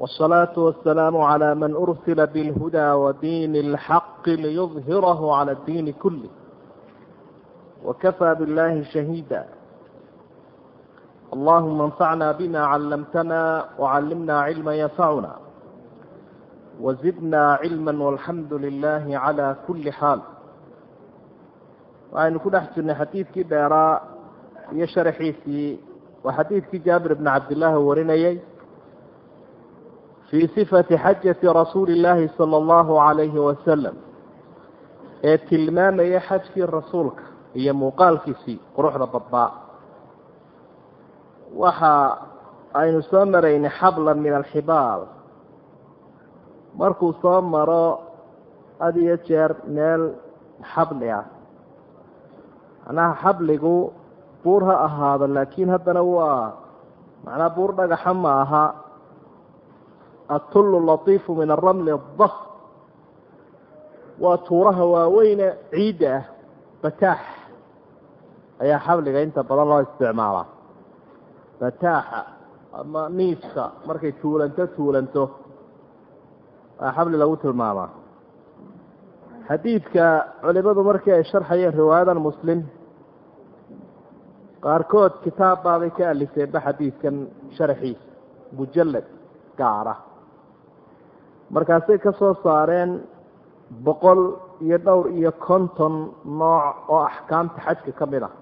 والصلاة والسلام على من أرسل بالهدى ودين الحق ليظهره على الدين كله وكفى بالله شهيدا اللهم انفعنا بما علمتنا وعلمنا علما ينفعنا وزدنا علما والحمد لله على كل حال waxaynu ku dhex jirnay xadiidkii dheeraa iyo sharaxiisii waa xadiidkii jaabir bni cabdillaahi warinayay fii sifati xajati rasuuli illaahi sala allahu calayhi wasalam ee tilmaamayay xajkii rasuulka iyo muuqaalkiisii quruxda badbaa waxa aynu soo maraynay xablan min alxibaal markuu soo maro had iyo jeer meel xabli ah macnaha xabligu buur ha ahaado laakiin haddana waa macnaha buur dhagaxa ma atullu latiifu min aramli adak waa tuuraha waaweyne ciidda ah bataax ayaa xabliga inta badan loo isticmaalaa bataaxa ama niifka markay tuulanto tuulanto waa xabli lagu tilmaamaa xadiidka culimadu markii ay sharxayeen riwaayadan muslim qaarkood kitaab baabay ka alifeenba xadiidkan sharxiisa mujallad gaara markaasay ka soo saareen boqol iyo dhowr iyo konton nooc oo axkaamta xajka ka mid ah.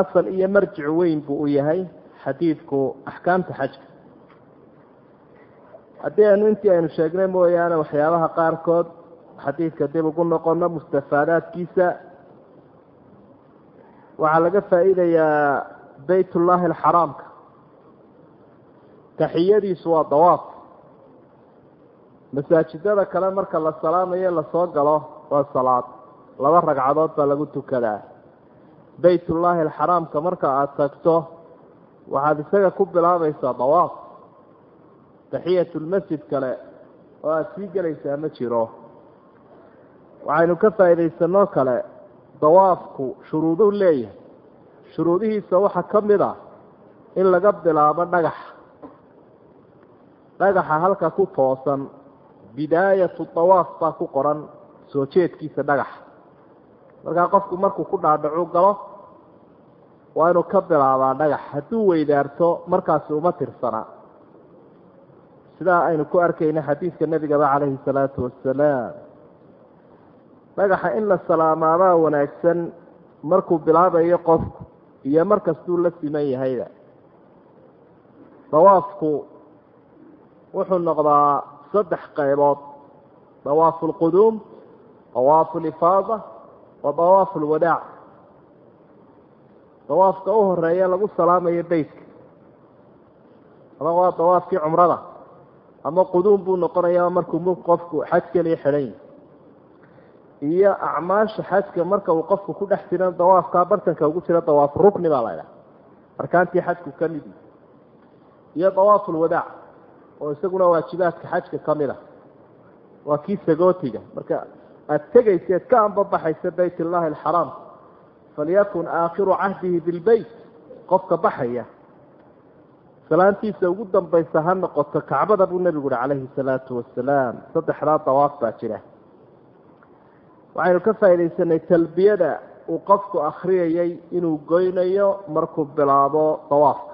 Asal iyo marjic weyn buu u yahay xadiidku axkaamta xajka. Haddii aynu intii aynu sheegnay mooyaane waxyaabaha qaarkood xadiidka dib ugu noqono mustafaadaadkiisa waxaa laga faa'iidayaa baytullaahi alxaraamka taxiyadiisu waa dawaaf masaajidada kale marka la salaamayo la soo galo waa salaad. Laba ragcadood baa lagu tukadaa. Baytullaahi alxaraamka marka aada tagto waxaad isaga ku bilaabaysaa dawaaf. Taxiyatulmasjid kale oo aada sii gelaysaa ma jiro. Waxaynu ka faa'iidaysanoo kale dawaafku shuruuduu leeyahay. Shuruudihiisa waxaa ka mid a in laga bilaabo dhagaxa dhagaxa halka ku toosan bidaayatu dawaaf baa ku qoran soo jeedkiisa dhagaxa markaa qofku markuu ku dhaadhacu galo waa inuu ka bilaabaa dhagax. Hadduu weydaarto markaasi uma tirsana. Sidaa aynu ku arkayna xadiidka nebigaba calayhi salaatu wasalaam dhagaxa in la salaamaadaa wanaagsan markuu bilaabayo qofku iyo markastuu la siman yahayba. Dawaafku wuxuu noqdaa saddex qaybood dawaafu lquduum dawaafu lifaada wa dawaafu lwadaac dawaafka u horreeya lagu salaamayo beytka ama waa dawaafkii cumrada ama quduum buu noqonayaa markuu qofku xaj keliya xidhan yahi iyo acmaasha xajka marka uu qofku ku dhex jiran dawaafkaa bartanka ugu jira dawaaf rukni baa la ydhaha arkaantii xajku ka mid yihi iyo dawaafulwadaac oo isaguna waajibaadka xajka ka mid a waa kii sagootiga. Marka aada tegayseed ka anbabaxaysa bayt illaahi alxaraam. Falyakun aakhiru cahdihi bilbeyt qofka baxaya. Salaantiisa ugu dambaysa ha noqoto kacbada buu nebigu uhi calayhi salaatu wasalaam saddexdaa dawaaf baa jira. Waxaynu ka faaidaysanay talbiyada uu qofku akriyayay inuu goynayo markuu bilaabo dawaafka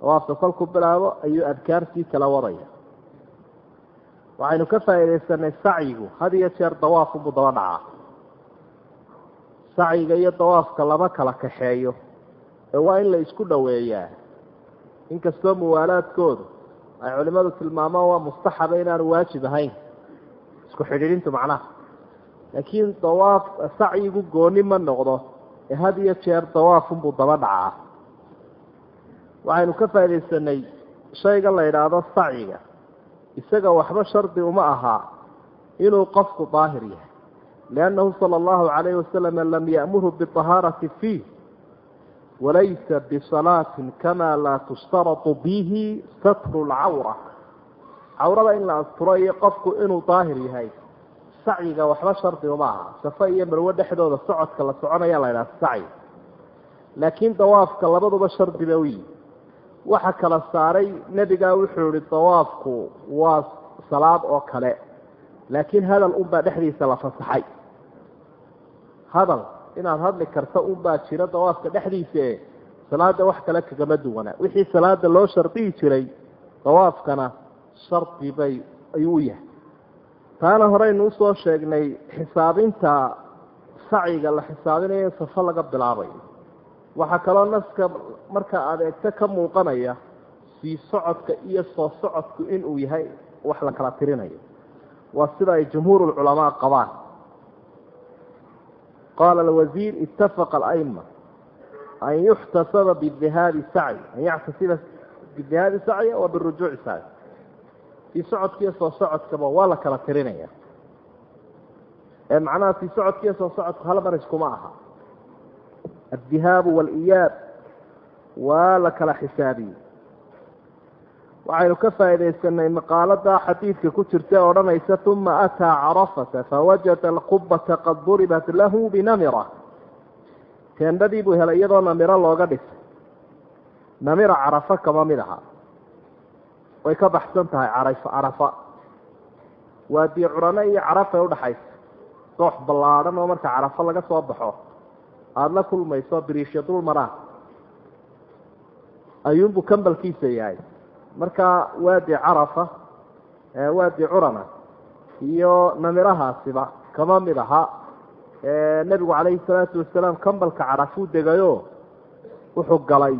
dawaafka kolkuu bilaabo ayuu adkaartii kala wadaya waxaynu ka faaidaysanay sacyigu had iyo jeer dawaafunbuu daba dhacaa. Sacyiga iyo dawaafka lama kala kaxeeyo ee waa in la isku dhoweeyaa. Inkastoo muwaalaadkoodu ay culimadu tilmaamaan waa mustaxaba inaanu waajib ahayn. Isku xidhiidhintu macnaha. Laakiin dawaaf sacyigu gooni ma noqdo ee had iyo jeer dawaafunbuu daba dhacaa waxaynu ka faaidaysanay shayga la yidhaahdo sacyiga. Isaga waxba shardi uma aha inuu qofku daahir yahay. Liannahu sala allahu calayhi wasalam lam ya'murhu biطahaarati fiih walaysa bisalaatin kama laa tushtaratu bihi satru lcawra cawrada in la asturo iyo qofku inuu daahir yahay sacyiga waxba shardi uma aha. Safe iyo marwe dhexdooda socodka la soconaya la ydhaha sacyi. Laakiin dawaafka labaduba shardiba u yihi waxa kala saaray nebigaa wuxuu ihi dawaafku waa salaad oo kale laakiin hadal unbaa dhexdiisa la fasaxay. Hadal inaad hadli karta unbaa jira dawaafka dhexdiisae salaada wax kale kagama duwana. Wixii salaada loo shardiyi jiray dawaafkana shardi bay ayuu yahay. Taana horeynu u soo sheegnay xisaabinta sacyiga la xisaabinayo in safo laga bilaabayo waxaa kaloo naska marka aada eegto ka muuqanaya sii socodka iyo soo socodku inuu yahay wax la kala tirinayo. Waa sida ay jumhuur lculamaa qabaan. Qaala alwasiir itafaqa alaima an yuxtasaba bidihaabi sacyi an yaxtasiba bidihaabi sacya wa birujuuci sacyi. Sii socodka iyo soo socodkaba waa la kala tirinaya. Ee macnaha sii socodka iyo soo socodku hal mar iskuma aha addihaabu waaliyaab waa la kala xisaabiyey waxaynu ka faaidaysanay maqaalada xadiidka ku jirta odhanaysa uma ataa carafata fawajada alqubata qad duribat lahu binamira teendhadii buu helay iyadoo namiro looga dhisay namira carafo kama mid aha way ka baxsan tahay carafa waa dii curano iyo carafay udhaxaysa koox ballaadhan oo marka carafo laga soo baxo aada la kulmayso biriishya dul maraa ayuunbuu kambalkiisa yahay. Marka waadi carafa waadi curana iyo namirahaasiba kama mid aha. Nebigu calayhi salaatu wasalaam kambalka carafuu degayo wuxuu galay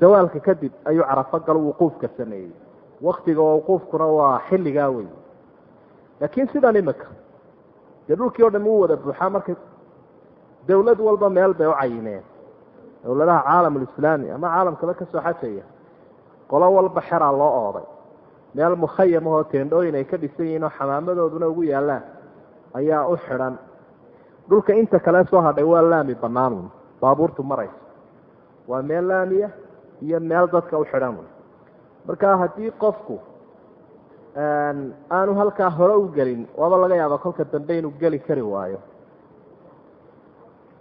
sawaalka kadib ayuu carafo galo wuquufka sameeyey. Waktiga wuquufkuna waa xilligaa wey laakiin sidan imika dee dhulkii o dham u wada buuxaa marka dawlad walba meel bay u cayimeen dawladaha caalamulislaami ama caalamkaba ka soo xajaya qolo walba xeraa loo ooday. Meel mukhayam ahoo teendhooyin ay ka dhisan yihiin oo xamaamadooduna ugu yaallaan ayaa u xidhan. Dhulka inta kale soo hadhay waa laami banaanun baabuurtu maraysa waa meel laamiya iyo meel dadka u xidhan marka haddii qofku aanu halkaa hore u gelin waaba laga yaaba kolka dambe inuu geli kari waayo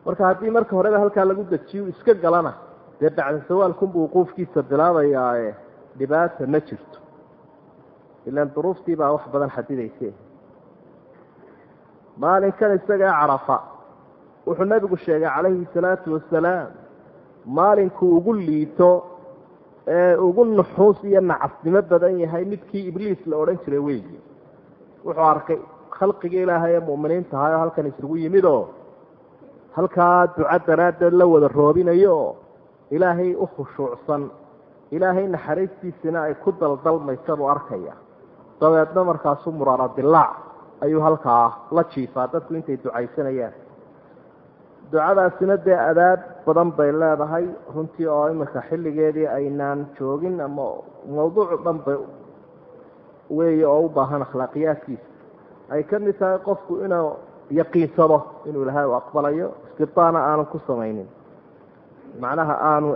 marka haddii marka horeba halkaa lagu dejiyo iska galana. Dee bacda sawaalkunbuu wuquufkiisa bilaabayaae dhibaata ma jirto. Ilaan duruuftii baa wax badan xadidayse maalinkan isaga ee carafa wuxuu nabigu sheegay calayhi salaatu wasalaam maalinkuu ugu liito ee ugu nuxuus iyo nacasnimo badan yahay midkii ibliis la odhan jiray weyi wuxuu arkay khalqigii ilaahay ee mu'miniinta ahay oo halkan isugu yimid oo halkaa duca daraaddeed la wada roobinayo ilaahay u khushuucsan. Ilaahay naxariistiisina ay ku daldalmaysa buu arkaya. Dabeedna markaasu muraara dilaac ayuu halkaa la jiifaa dadku intay ducaysanayaan. Ducadaasina dee adaab badan bay leedahay. Runtii oo iminka xilligeedii aynaan joogin ama mawduucu dhan ba weeye oo u baahan akhlaaqiyaadkiisa. Ay ka mid tahay qofku inuu yaqiinsado inuu ilaahay u aqbalayo istibtaana aanu ku samaynin. Macnaha aanu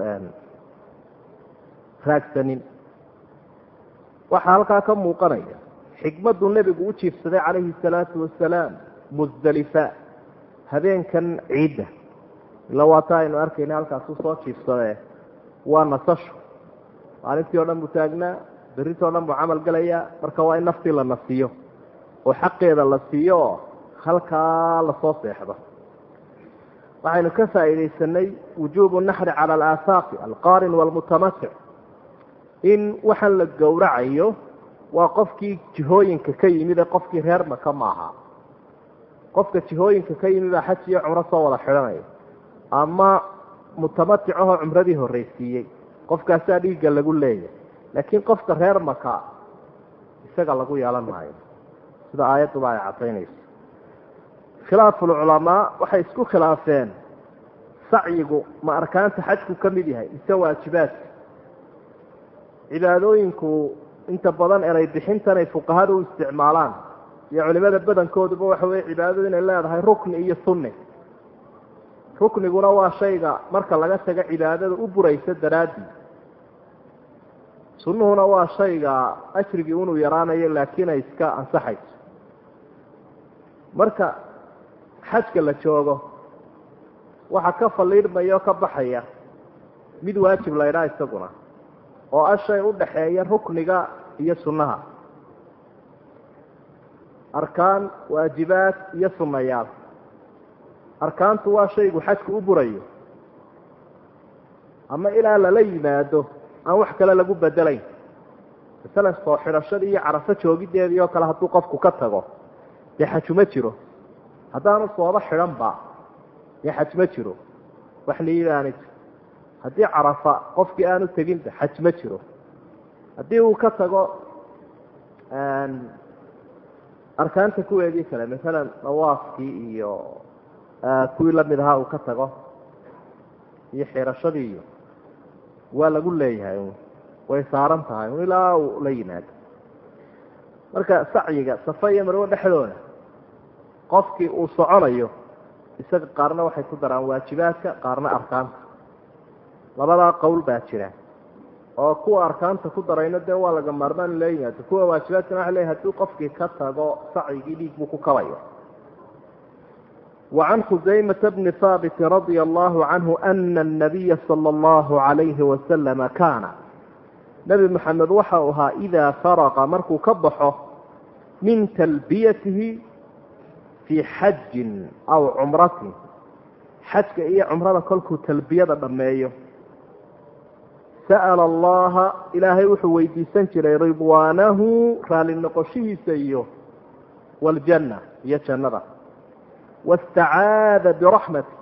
raagsanin. Waxaa halkaa ka muuqanaya xikmaddu nebigu u jiifsaday calayhi salaatu wasalaam musdalifa habeenkan ciidda. Ila waata aynu arkayna halkaasu soo jiifsadee waa nasasho. Maalintii o dhan buu taagnaa berrintii o dhan buu camal gelayaa marka waa in naftii la nasiyo oo xaqeeda la siiyo halkaa la soo seexdo waxaynu ka faa'iidaysanay wujuubu naxri cala alaafaaqi alqaarin waalmutamatic in waxaan la gowracayo waa qofkii jihooyinka ka yimid ee qofkii reer maka maaha. Qofka jihooyinka ka yimid baa xaj iyo cumro soo wada xidhanaya. Ama mutamatic ahoo cumradii horreysiiyey qofkaasaa dhiigga lagu leeyahay. Laakiin qofka reer maka isaga lagu yeelan maayo. Sida aayadduba ay cadaynayso khilaafulculamaa waxay isku khilaafeen sacyigu ma arkaanta xajku ka mid yahay mise waajibaadka cibaadooyinku inta badan eray bixintanay fuqahada u isticmaalaan iyo culimada badankooduba waxa weye cibaadadu inay leedahay rukni iyo sunni. Rukniguna waa shayga marka laga tago cibaadada u buraysa daraadii sunnuhuna waa shayga ajrigii inuu yaraanayo laakiin ay iska ansaxayso. Marka xajka la joogo. Waxaa ka faliidhmaya oo ka baxaya mid waajib la ydhaa isaguna oo a shay u dhaxeeya rukniga iyo sunnaha. Arkaan waajibaad iyo sunnayaal. Arkaantu waa shaygu xajku u burayo. Ama ilaa lala yimaado aan wax kale lagu bedelayn. Masalan soo xidhashadii iyo carafo joogideedii oo kale hadduu qofku ka tago dee xaju ma jiro haddaanu sooba xidhanba dee xaj ma jiro wax niidaani jiro haddii carafa qofkii aanu teginba xaj ma jiro haddii uu ka tago arkaanta kuweedii kale masalan dawaafkii iyo kuwii la mid ahaa uu ka tago iyo xirashadii iyo waa lagu leeyahay way saaran tahay ilaa uu la yimaado marka sacyiga safa iyo marwo dhexdooda qofkii uu soconayo isaga qaarna waxay ku daraan waajibaadka qaarna arkaanta labadaa qowl baa jira oo kuwa arkaanta ku darayna dee waa laga maarmaan la yimaado kuwa waajibaadkana waa leey haduu qofkii ka tago sacyigii dhiig buu ku kabayo وعن خزيمة بن ثابت رضي الله عنه أن النبي صلى الله عليه وسلم كان نبي محمد وxauhaa إذا فرغ markuu ka baxo min تلبيته fii xajin aw cumratin. Xajka iyo cumrada kolkuu talbiyada dhammeeyo. Sa'ala allaha ilaahay wuxuu weydiisan jiray ridwaanahu raalli noqoshihiisa iyo waaljanna iyo jannada. Wastacaada biraxmati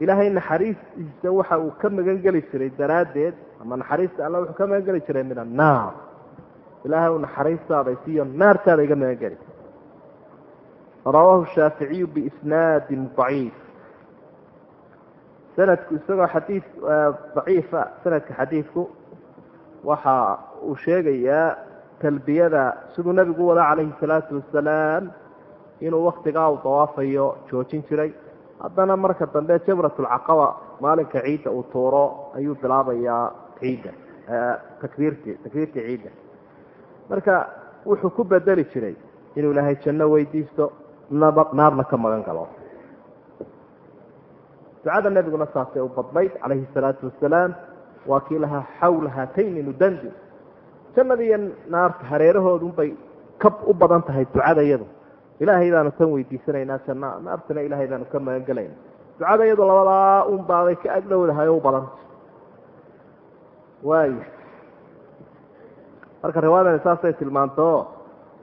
ilaahay naxariistiisa waxa uu ka magan geli jiray daraaddeed ama naxariista alla wuxuu ka magangeli jiray min annaar ilaahay uu naxariistaada siiyo naartaada iga magangeli rawaahu shaaficiyu biisnaadi ضaciif sanadku isagoo xadiid daciifa sanadka xadiidku waxa uu sheegayaa talbiyada siduu nabigu wada calayhi salaatu wasalaam inuu waktigaa uu dawaafayo joojin jiray. Haddana marka dambe jamratulcaqaba maalinka ciidda uu tuuro ayuu bilaabayaa ciidda takbiirtii takbiirtii ciidda. Marka wuxuu ku bedeli jiray inuu ilaahay janno weydiisto naarna ka magan galo ducada nebiguna saasay u badnayd calayhi salaatu wasalaam waa kii lahaa xawla haatayni nudandi jannada iyo naarta hareerahoodunbay ka u badan tahay ducada iyadu. Ilaahay baanu kan weydiisanaynaa janna naartana ilaahay baanu ka magan gelayna ducada iyadu labadaa un baabay ka agdhowdahay u badanta waaya marka riwaayadani saasay tilmaanto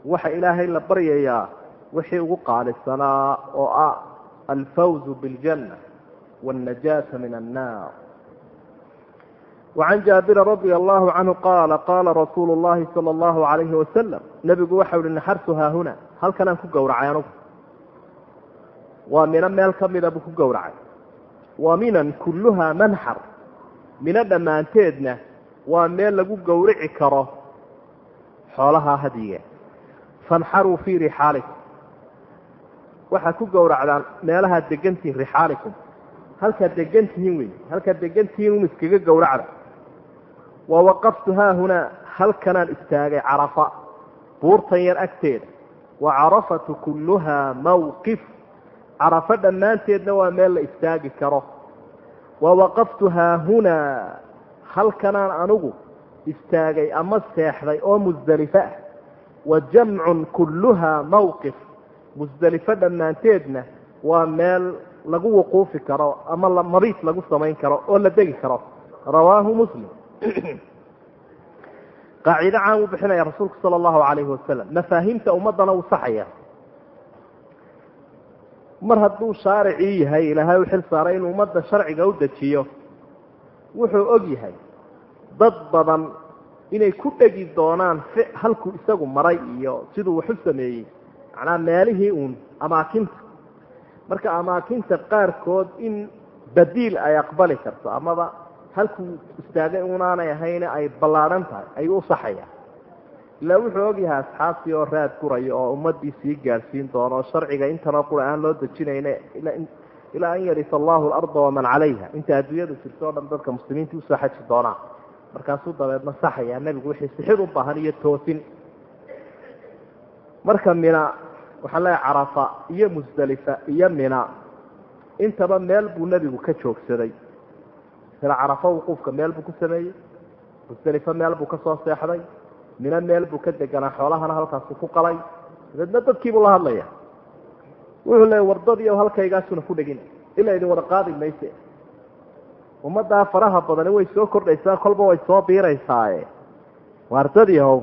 waxa ilaahay la baryayaa wixii ugu qaalisanaa oo ah alfawzu biاljanna wاlnajaasa min annaar wacan jaabira radia allahu canhu qaala qaala rasuulu llahi sala allahu alayhi wasalam nebigu waxau ihi naxartu haahuna halkanaan ku gowracay anugu waa mino meel ka mida buu ku gowracay wa minan kulluhaa manxar mino dhammaanteedna waa meel lagu gowrici karo xoolaha hadiye fanxaruu fii rixaalikum waxaad ku gowracdaan meelahaad degantihin rixaalikum. Halkaad degantihiin wey halkaad degantihiin un iskaga gowracda. Wa waqaftu haahunaa halkanaan istaagay carafa. Buurtan yar agteeda. Wa carafatu kulluhaa mawqif. Carafo dhammaanteedna waa meel la istaagi karo. Wa waqaftu haahunaa halkanaan anugu istaagay ama seexday oo musdelifo ah. Wa jamcun kulluhaa mawqif musdelifo dhammaanteedna waa meel lagu wuquufi karo ama mabiit lagu samayn karo oo la degi karo. Rawaahu muslim. Qaacido caan uu bixinaya rasuulku sala allahu calayhi wasalam mafaahiimta ummaddana uu saxaya mar hadduu shaaricii yahay ilaahay u xil saaray inuu ummadda sharciga u dejiyo wuxuu og yahay dad badan inay ku dhegi doonaan halkuu isagu maray iyo siduu wax u sameeyey macnaa meelihii uun amaakinta. Marka amaakinta qaarkood in badiil ay aqbali karto amaba halkuu istaagay unaanay ahayne ay ballaadhan tahay ayuu u saxaya ilaa wuxuu ogyahay asxaabtii oo raad guraya oo ummadii sii gaadhsiin doono oo sharciga intanoo qura aan loo dejinayne ilaa an yarisa allahu alarda waman calayha. Inta adduunyadu jirto o dhan dadka muslimiinta u soo xaji doonaa. Markaasuu dabeedna saxaya nebigu wixii sixid u baahan iyo toosin marka mina waxaan leeyahay carafa iyo musdelifa iyo mina. Intaba meel buu nebigu ka joogsaday. Sila carafa wuquufka meel buu ku sameeyey musdelifo meel buu ka soo seexday mina meel buu ka deganaa xoolahana halkaasu ku qalay. Dabeedna dadkiibuu la hadlaya wuxuu leeyay wardadiio halkaygaasuna ku dhegin. Ilaa idin wada qaadi mayse. Ummaddaa faraha badani way soo kordhaysaa kolba way soo biiraysaaye. Wardadiihow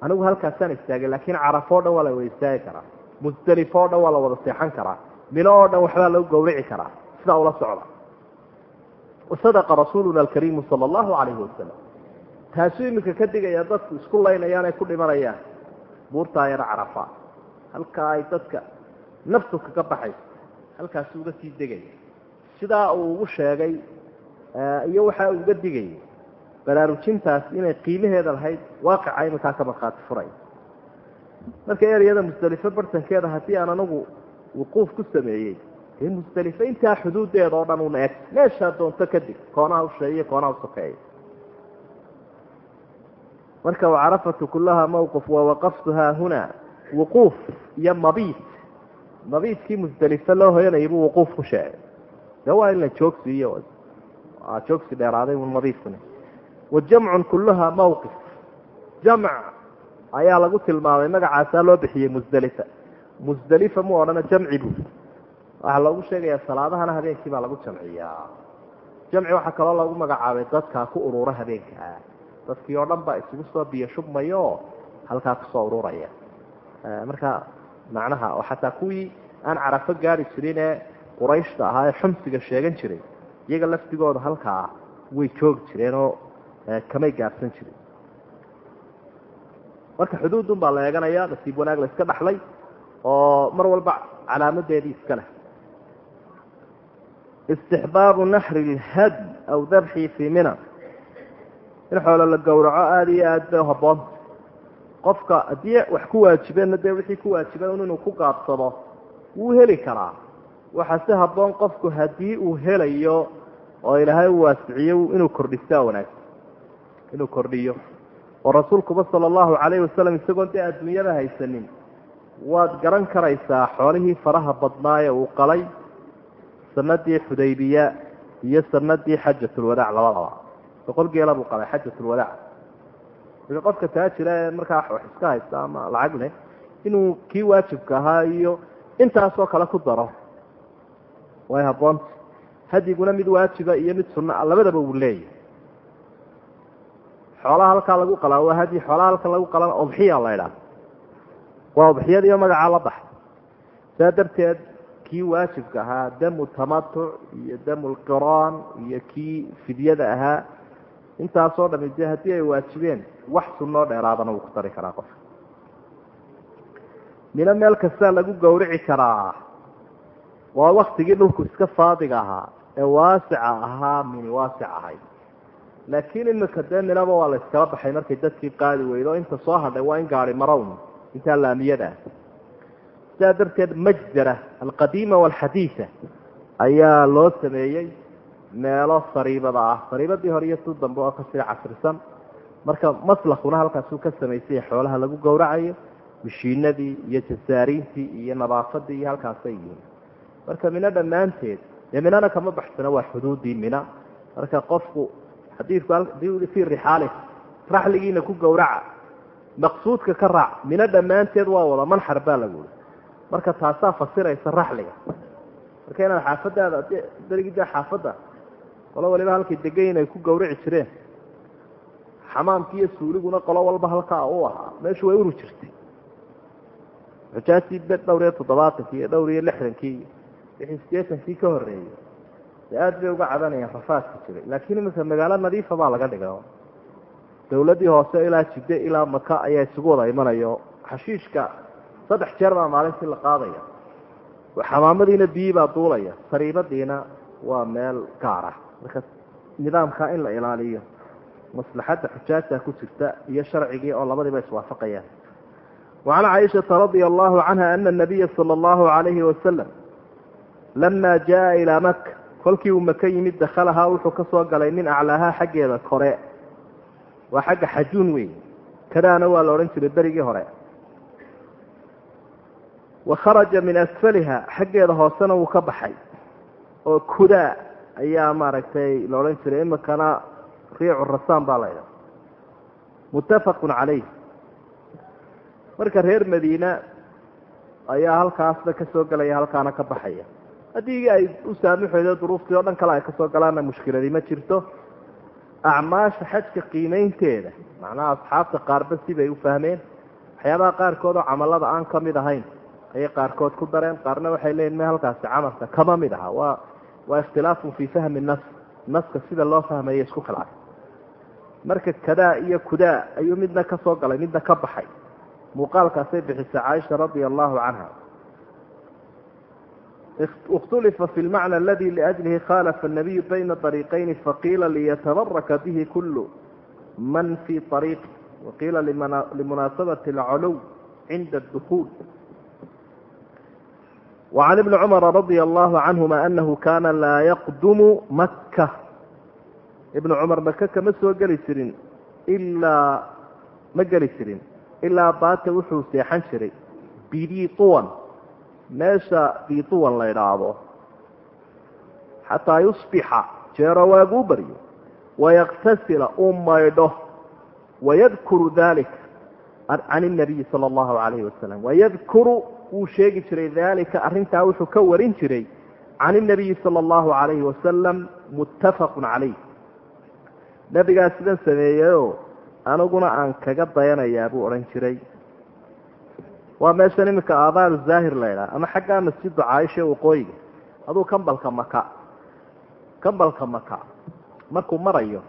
anigu halkaasaan istaagay laakiin o dhan waa la wada istaagi karaa musdelifo o dhan waa la wada seexan karaa. Mino oo dhan waxbaa lagu gawrici karaa. Sidaa ula socda. Wasadaqa rasuuluna alkariimu sala allahu calayhi wasalam taasuu iminka ka digaya dadku isku laynayaan ay ku dhimanayaan. Buurtaa yaro carafa. Halkaa ay dadka naftu kaga baxayso. Halkaasuu uga sii degaya sidaa uu ugu sheegay iyo waxa uu uga digayay baraarujintaas inay qiimaheeda lahayd waaqica iminkaa ka markhaati furay marka ereyada musdelifo bartankeeda haddii aan anagu wuquuf ku sameeyey dee musdelifo intaa xuduudeeda oo dhan una eg meeshaa doonto kadib koonaha usheeye koonaha usokeeya marka wacarafatu kulaha mawqif wawaqaftuhaa huna wuquuf iyo mabiit. Mabiitkii musdelifo loo hoyanayay buu wuquuf ku sheegay. De waa in la joogsi iyo joogsi dheeraaday un mabiitkuna. Wa jamcun kulaha mawqif. Jamc ayaa lagu tilmaamay magacaasaa loo bixiyey musdelifa musdelifa mu odhana jamci bu waxaa loogu sheegayaa salaadahana habeenkii baa lagu jamciyaa. Jamci waxaa kaloo loogu magacaabay dadkaa ku urura habeenkaa dadkii oo dhan baa isugu soo biyo shubmayo halkaa ku soo ururaya. Marka macnaha oo xataa kuwii aan carafo gaari jirin ee qurayshta ahaa ee xumsiga sheegan jiray iyaga laftigooda halkaa way joogi jireen oo kamay gaabsan jirin marka xuduudun baa la eeganaya nasiib wanaag la iska dhaxlay oo mar walba calaamadeedii iska leh. Istixbaabu naxri lhad aw dabxi fii mina. In xoolo la gowraco aada iyo aad bay haboonta qofka haddii wax ku waajibeenna dee wixii ku waajiben inuu ku gaabsado wuu heli karaa. Waxaa si haboon qofku haddii uu helayo oo ilaahay uu waasiciyo inuu kordhistaa wanaagsan inuu kordhiyo oo rasuulkuba sala allahu calayhi wasalam isagoon dee adduunyada haysanin waad garan karaysaa xoolihii faraha badnaaye uu qalay sanadii xudaybiya iyo sanadii xajatulwadaac labadaba. Boqol geela buu qalay xajatulwadaac marka qofka taajira ee markaa wax iska haysta ama lacag leh inuu kii waajibka ahaa iyo intaasoo kale ku daro. Way haboonta hadiguna mid waajiba iyo mid sunaa labadaba uu leeyahy xoolaha halkaa lagu qalaa waa hadi xoolaha halkan lagu qalana udxiya la idhaah waa udxiyadiiyo magacaa la baxa saa darteed kii waajibka ahaa damu tamatuc iyo damu lqiraan iyo kii fidyada ahaa intaasoo dhami dee haddii ay waajibeen wax sunnoo dheeraadana wuu ku dari karaa qofka mino meel kastaa lagu gawrici karaa. Waa waktigii dhulku iska faadiga ahaa ee waasica ahaa mini waasic ahayd laakiin imika dee minaba waa la iskala baxay markay dadkii qaadi weydo. Inta soo hadhay waa in gaari marown intaa laamiyada. Ah sidaa darteed majdara alqadiima walxadiida ayaa loo sameeyey meelo sariibada ah. Sariibadii hore iyo tu dambe oo ka sii casrisan marka maslakuna halkaasuu ka samaysay xoolaha lagu gowracayo mishiinadii iyo jasaariintii iyo nadaafadii iyo halkaasay yihiin. Marka mino dhammaanteed dee minana kama baxsana waa xuduudii mina. Marka qofku xadiidku rixaali raxligiina ku gowraca maqsuudka ka raac mino dhammaanteed waa wada manxar baa lagu uri marka taasaa fasiraysa raxliga. Marka inaad xaafadaada darigida xaafadda qolo waliba halkay degayin ay ku gawrici jireen xamaamkii iyo suuliguna qolo walba halkaa u ahaa meeshu way uri jirtay. Xujaajtii bed dhowr iyo toddobaatankii iyo dhowr iyo lixdankii wixii sideetankii ka horreeyey dee aada bay uga cadanayaan rafaadka jiray. Laakiin iminka magaalo nadiifa baa laga dhiga dawladdii hoose ilaa jidde ilaa maka ayaa isugu wada imanayo. Xashiishka saddex jeer baa maalintii la qaadaya. Xamaamadiina biyi baa duulaya. Sariibadiina waa meel gaar ah. Marka nidaamkaa in la ilaaliyo maslaxadda xujaajta ku jirta iyo sharcigii oo labadiiba iswaafaqayaan. Wacan caaishata radia allahu canha ana anabiya sala allahu calayhi wasalam lama jaa ilaa maka kolkii uu maka yimid dakhalahaa wuxuu ka soo galay min aclaahaa xaggeeda kore. Waa xagga xajuun weyn. Kadaana waa la odhan jiray berigii hore. Wa kharaja min asfaliha xaggeeda hoosena wuu ka baxay. Oo kudaa ayaa maaragtay la odhan jiray imikana riicu rasaan baa laydha muttafaqun calayh. Marka reer madiina ayaa halkaasna ka soo gelaya halkaana ka baxaya haddii ay u saamaxeedo duruuftii oo dhan kale ay ka soo galaanna mushkiladii ma jirto. Acmaasha xajka qiimeynteeda macnaha asxaabta qaarba sibay u fahmeen. Waxyaabaha qaarkood oo camalada aan ka mid ahayn ayay qaarkood ku dareen. Qaarna waxay leeyihiin me halkaasi camalka kama mid aha. Waa waa ikhtilaafun fii fahmi nas naska sida loo fahmaya isku khilcay marka kadaa iyo kudaa ayuu midna ka soo galay midna ka baxay. Muuqaalkaasay bixisay caaisha radia allahu canha اkتلفa في المعنى الذي لأجله khالف النبي بين طريقين فقيل ليتبرك به كل من في طريق وقيل لمناسبة العلو عند الدخول وعن ابن عمر رضي الله عنهما أنه كان لا يقدم مكة ابن عمر maka kama soo geli jirin ilaa ma geli jirin ilaa baata wuxuu seexan jiray bidiطuwan meesha biituwan la idhaahdo xataa yusbixa jeero waaguu baryo. Wayaktasila uu maydho. Wayadkuru daalika can inabiyi sala allahu calayhi wasalam wayadkuru wuu sheegi jiray dalika arrintaa wuxuu ka warin jiray can inabiyi sala allahu calayhi wasalam muttafaqun calayh nabigaa sidan sameeyeyoo aniguna aan kaga dayanayaa buu odhan jiray waa meeshan iminka aadaar zaahir la ydhaha ama xaggaa masjidu caaisha waqooyiga. Aduu kambalka maka kambalka maka markuu marayo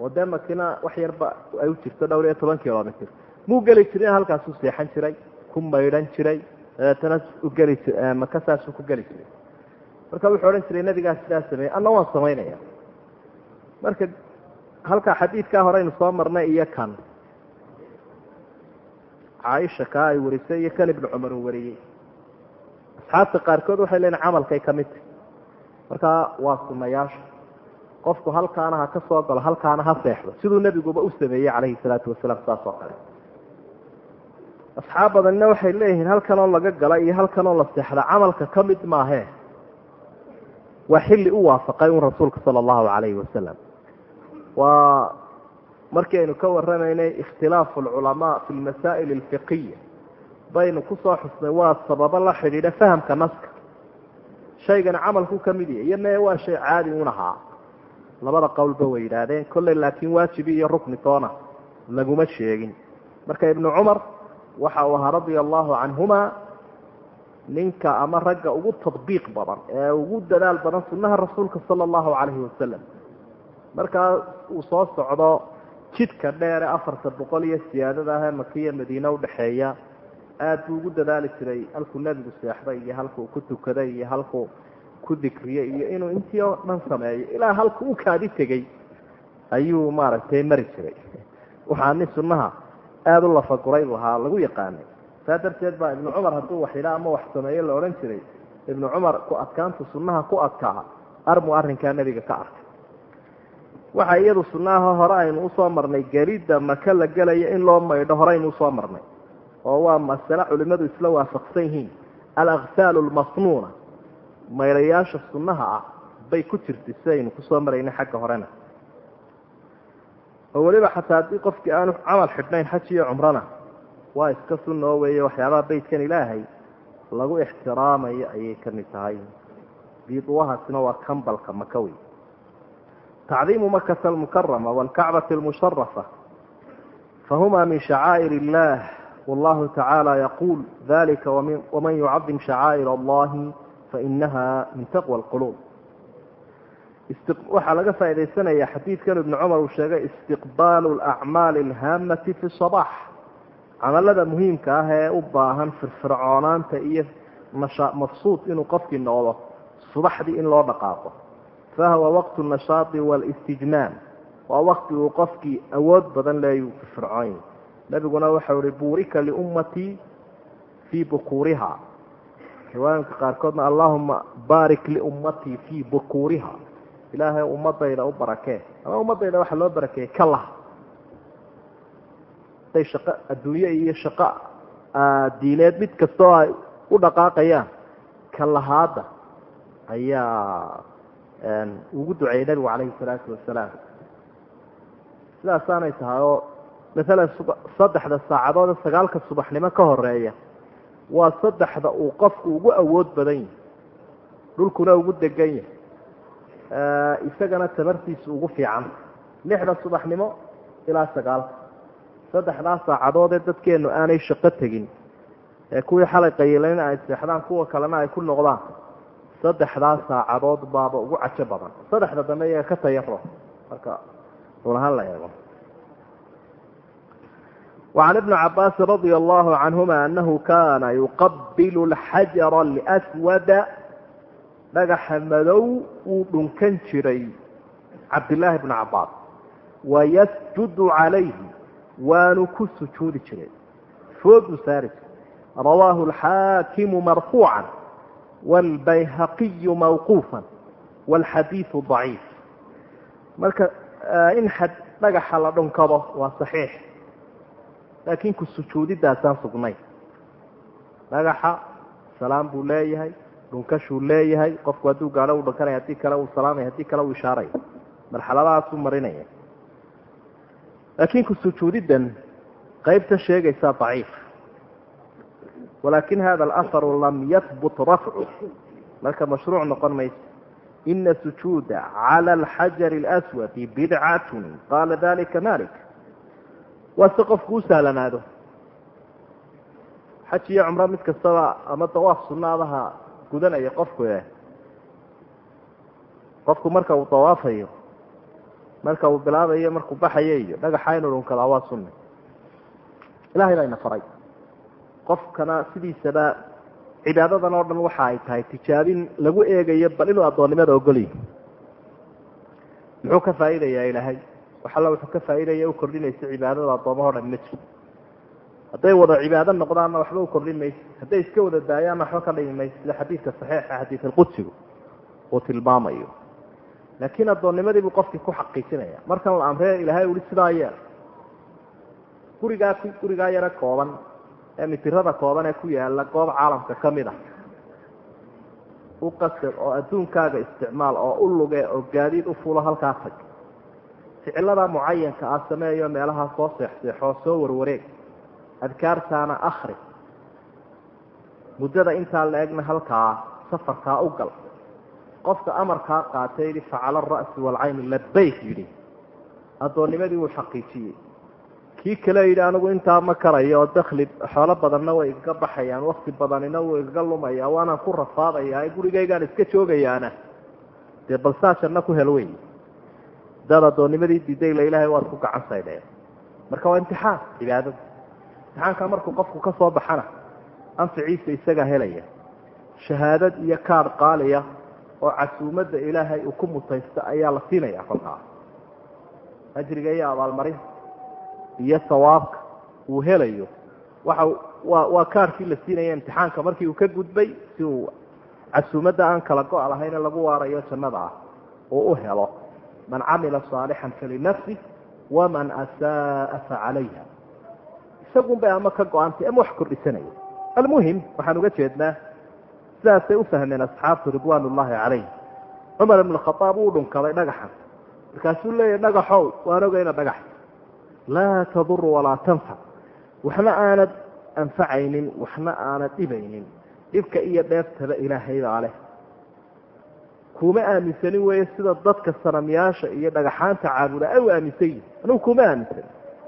oo dee makina wax yarba ay u jirto dhowr iyo toban kilomitr muu geli jirin halkaasuu seexan jiray ku maydhan jiray dabeetana ugeli maka saasuu ku geli jiray. Marka wuxuu odhan jiray nabigaa sidaa sameeyey? Anna waan samaynaya marka halka xadiidkaa horeynu soo marnay iyo kan caaisha kaa ay warisay iyo kan ibnu cumar uu wariyey asxaabta qaarkood waxay leeyiin camalkay ka mid. Tahy markaa waa sunayaasha qofku halkaana ha ka soo galo halkaana ha seexdo. Siduu nebiguba u sameeyey calayhi salaatu wasalaam saas oo kale. Asxaab badanina waxay leeyihiin halkanoo laga gala iyo halkanoo la seexda camalka ka mid maahee waa xilli u waafaqay un rasuulka sala allahu calayhi wasalam waa markii aynu ka warramaynay ikhtilaafu alculamaa fi lmasaa'il alfiqiya baynu ku soo xusnay waa sababo la xidhiidha fahamka naska. Shaygani camalku ka mid yahay iyo mee waa shay caadi un ahaa labada qowlba way yidhaahdeen kolley laakiin waajibi iyo rukni toona laguma sheegin. Marka ibnu cumar waxa uu ahaa radia allahu canhuma ninka ama ragga ugu tadbiiq badan ee ugu dadaal badan sunnaha rasuulka sala allahu calayhi wasalam markaa uu soo socdo jidka dheer ee afarta boqol iyo siyaadada ah ee makiya madiine udhexeeya aada buu ugu dadaali jiray halkuu nebigu seexday iyo halkuu ku tukaday iyo halkuu ku dikriyey iyo inuu intii oo dhan sameeyo ilaa halku u kaadi tegey ayuu maaragtay mari jiray. Waxaa nin sunnaha aada u lafaguray lahaa lagu yaqaanay. Saa darteed baa ibnu cumar hadduu wax yidhaa ama wax sameeyo la odhan jiray ibnu cumar ku adkaanta sunnaha ku adkaa armu arrinkaa nebiga ka arkay waxa iyadu sunnaha hore aynu u soo marnay gelidda maka la gelaya in loo maydho horeynu u soo marnay. Oo waa masale culimmadu isla waafaqsan yihiin. Alaksaalu almasnuuna maydhayaasha sunnaha ah bay ku jirtay sidaynu ku soo maraynay xagga horena. Oo weliba xataa haddii qofkii aanu camal xidhnayn xaj iyo cumrana waa iska sunna oo weeye waxyaabaha beytkan ilaahay lagu ixtiraamayo ayay ka mid tahay. Biiduwahaasina waa kambalka maka wey tacdiimu makata almukarama waalkacbati almusharafa fahuma min shacaa'ir illah wallahu tacaala yaquul dalika waman yucadim shacaa'ir allahi fainaha min taqwa alquluub waxaa laga faa'idaysanayaa xadiidkan ibnu cumar uu sheegay istiqbaalu alacmaali alhaamati fi sabax camalada muhiimka ah ee u baahan firfircoonaanta iyo mafsuud inuu qofkii noqdo subaxdii in loo dhaqaaqo fahuwa waqtu nashaati waalistijmaam waa wakti uu qofkii awood badan leeyuu firfircoon nabiguna waxau ihi buurika liummatii fii bukuuriha riwaayinka qaarkoodna allahuma baarik liummatii fii bukuuriha ilaahay ummadayda u barakee ama ummadayda waxaa loo barakeeyey ka laha haday shaqo adduunye iyo shaqo diineed mid kastoo ay u dhaqaaqayaan ka lahaada ayaa ugu duceeyey nabigu calayhi salaatu wasalaam sidaasaanay tahay oo maalan saddexda saacadood sagaalka subaxnimo ka horreeya waa saddexda uu qofku ugu awood badan yahay dhulkuna ugu degan yahay isagana tabartiisa ugu fiican. Lixda subaxnimo ilaa sagaalka. Saddexdaas saacadood ee dadkeenu aanay shaqo tegin ee kuwii xalay qayilayna ay seexdaan kuwa kalena ay ku noqdaan saddexdaas saacadood baaba ugu cajo badan saddexda dambe iyaga ka tayaro marka rulahaan la eego وعن ابن عباس رضي الله عنهما أنه كان يقبل الحجر الأسود dhagaxa madow uu dhunkan jiray cabdillaahi bnu cabaas wayasjudu calayhi waanu ku sujuudi jiray fooduu saari jiray rawaahu alxaakimu marfuuca wاlbayhaqiyu mawquufa wاlxadiidu ضaciif marka in dhagaxa la dhunkado waa saxiix laakiin ku sujuudidaasaan sugnayn dhagaxa salaam buu leeyahay dhunkashuu leeyahay qofku hadduu gaadho u dhunkanaya haddii kale uu salaamaya haddii kale uu ishaaraya marxaladahaasuu marinaya laakiin ku sujuudidan qaybta sheegaysaa daciif walaakin hada alaharu lam yahbut rafcu marka mashruuc noqon mayso ina sujuuda cala alxajari اlaswadi bidcatun qaala dalika malik waa si qofku u sahlanaado xaj iyo cumro mid kastaba ama dawaaf sunaadaha gudanaya qofku eh qofku marka uu dawaafayo marka uu bilaabayo markuu baxayo iyo dhagaxa inuu dhunkadaa waa sunna ilahay baa ina faray qofkana sidiisaba cibaadadan oo dhan waxa ay tahay tijaabin lagu eegayo bal inuu addoonnimada ogolyahy muxuu ka faa'iidayaa ilaahay? Wax alla wuxuu ka faa'iidaya u kordhinaysa cibaadada addoomaho dhan ma jiro. Hadday wada cibaado noqdaanna waxba u kordhin mayso hadday iska wada daayaanna waxba ka dhigi mayso sida xadiidka saxiixa xadiid alqudsigu uu tilmaamayo. Laakiin addoonnimadii buu qofkii ku xaqiijinaya. Markan la amree ilaahay uli sidaa yeel gurigaa gurigaa yaro kooban ee mitirada kooban ee ku yaalla goob caalamka ka mid ah. U qasir oo adduunkaaga isticmaal oo u luge oo gaadiid u fulo halkaa tag ficilada mucayanka ah sameeyo meelaha soo seexseexoo soo warwareeg. Adkaartaana akri muddada intaa la egna halkaa safarkaa u gal. Qofka amarkaa qaatay yidhi facala ara'si waalcayni labayk yidhi. Addoonnimadii wuu xaqiijiyey kii kale yidhi anigu intaa ma karayo oo dakli xoolo badanna way igaga baxayaan wakti badanina wuu igaga lumaya waanaan ku rafaadayaa gurigaygaan iska joogayaana. Dee balsaa janno ku hel wey hadaad addoonnimadii diidayla ilaahay waad ku gacan saydheen marka waa imtixaan cibaadada imtixaanka markuu qofku ka soo baxana anficiisa isagaa helaya. Shahaadad iyo kaadh qaaliya oo casuumadda ilaahay uu ku mutaysto ayaa la siinaya kolkaa ajriga iyo abaalmarinta iyo sawaabka uu helayo. Waa waa kaadhkii la siinaya imtixaanka markii uu ka gudbay si uu casuumadda aan kala go' lahayne lagu waarayo jannada ah uu u helo. Man camila saalixan falinafsi waman asaaa facalayha isagun bay ama ka go-antay ama wax kordhisanaya almuhim waxaan uga jeednaa sidaasay u fahmeen asxaabtu ridwaan ullaahi calayh cumar ibn khaaab uu dhunkaday dhagaxan. Markaasuu leeyahy dhagaxow waan ogayna dhagax laa taduru walaa tanfac waxna aanad anfacaynin waxna aanad dhibaynin. Dhibka iyo dheeftaba ilaahay baa leh. Kuma aaminsanin weeye sida dadka sanamyaasha iyo dhagaxaanta caabuda ay u aaminsan yihiin anugu kuma aaminsanin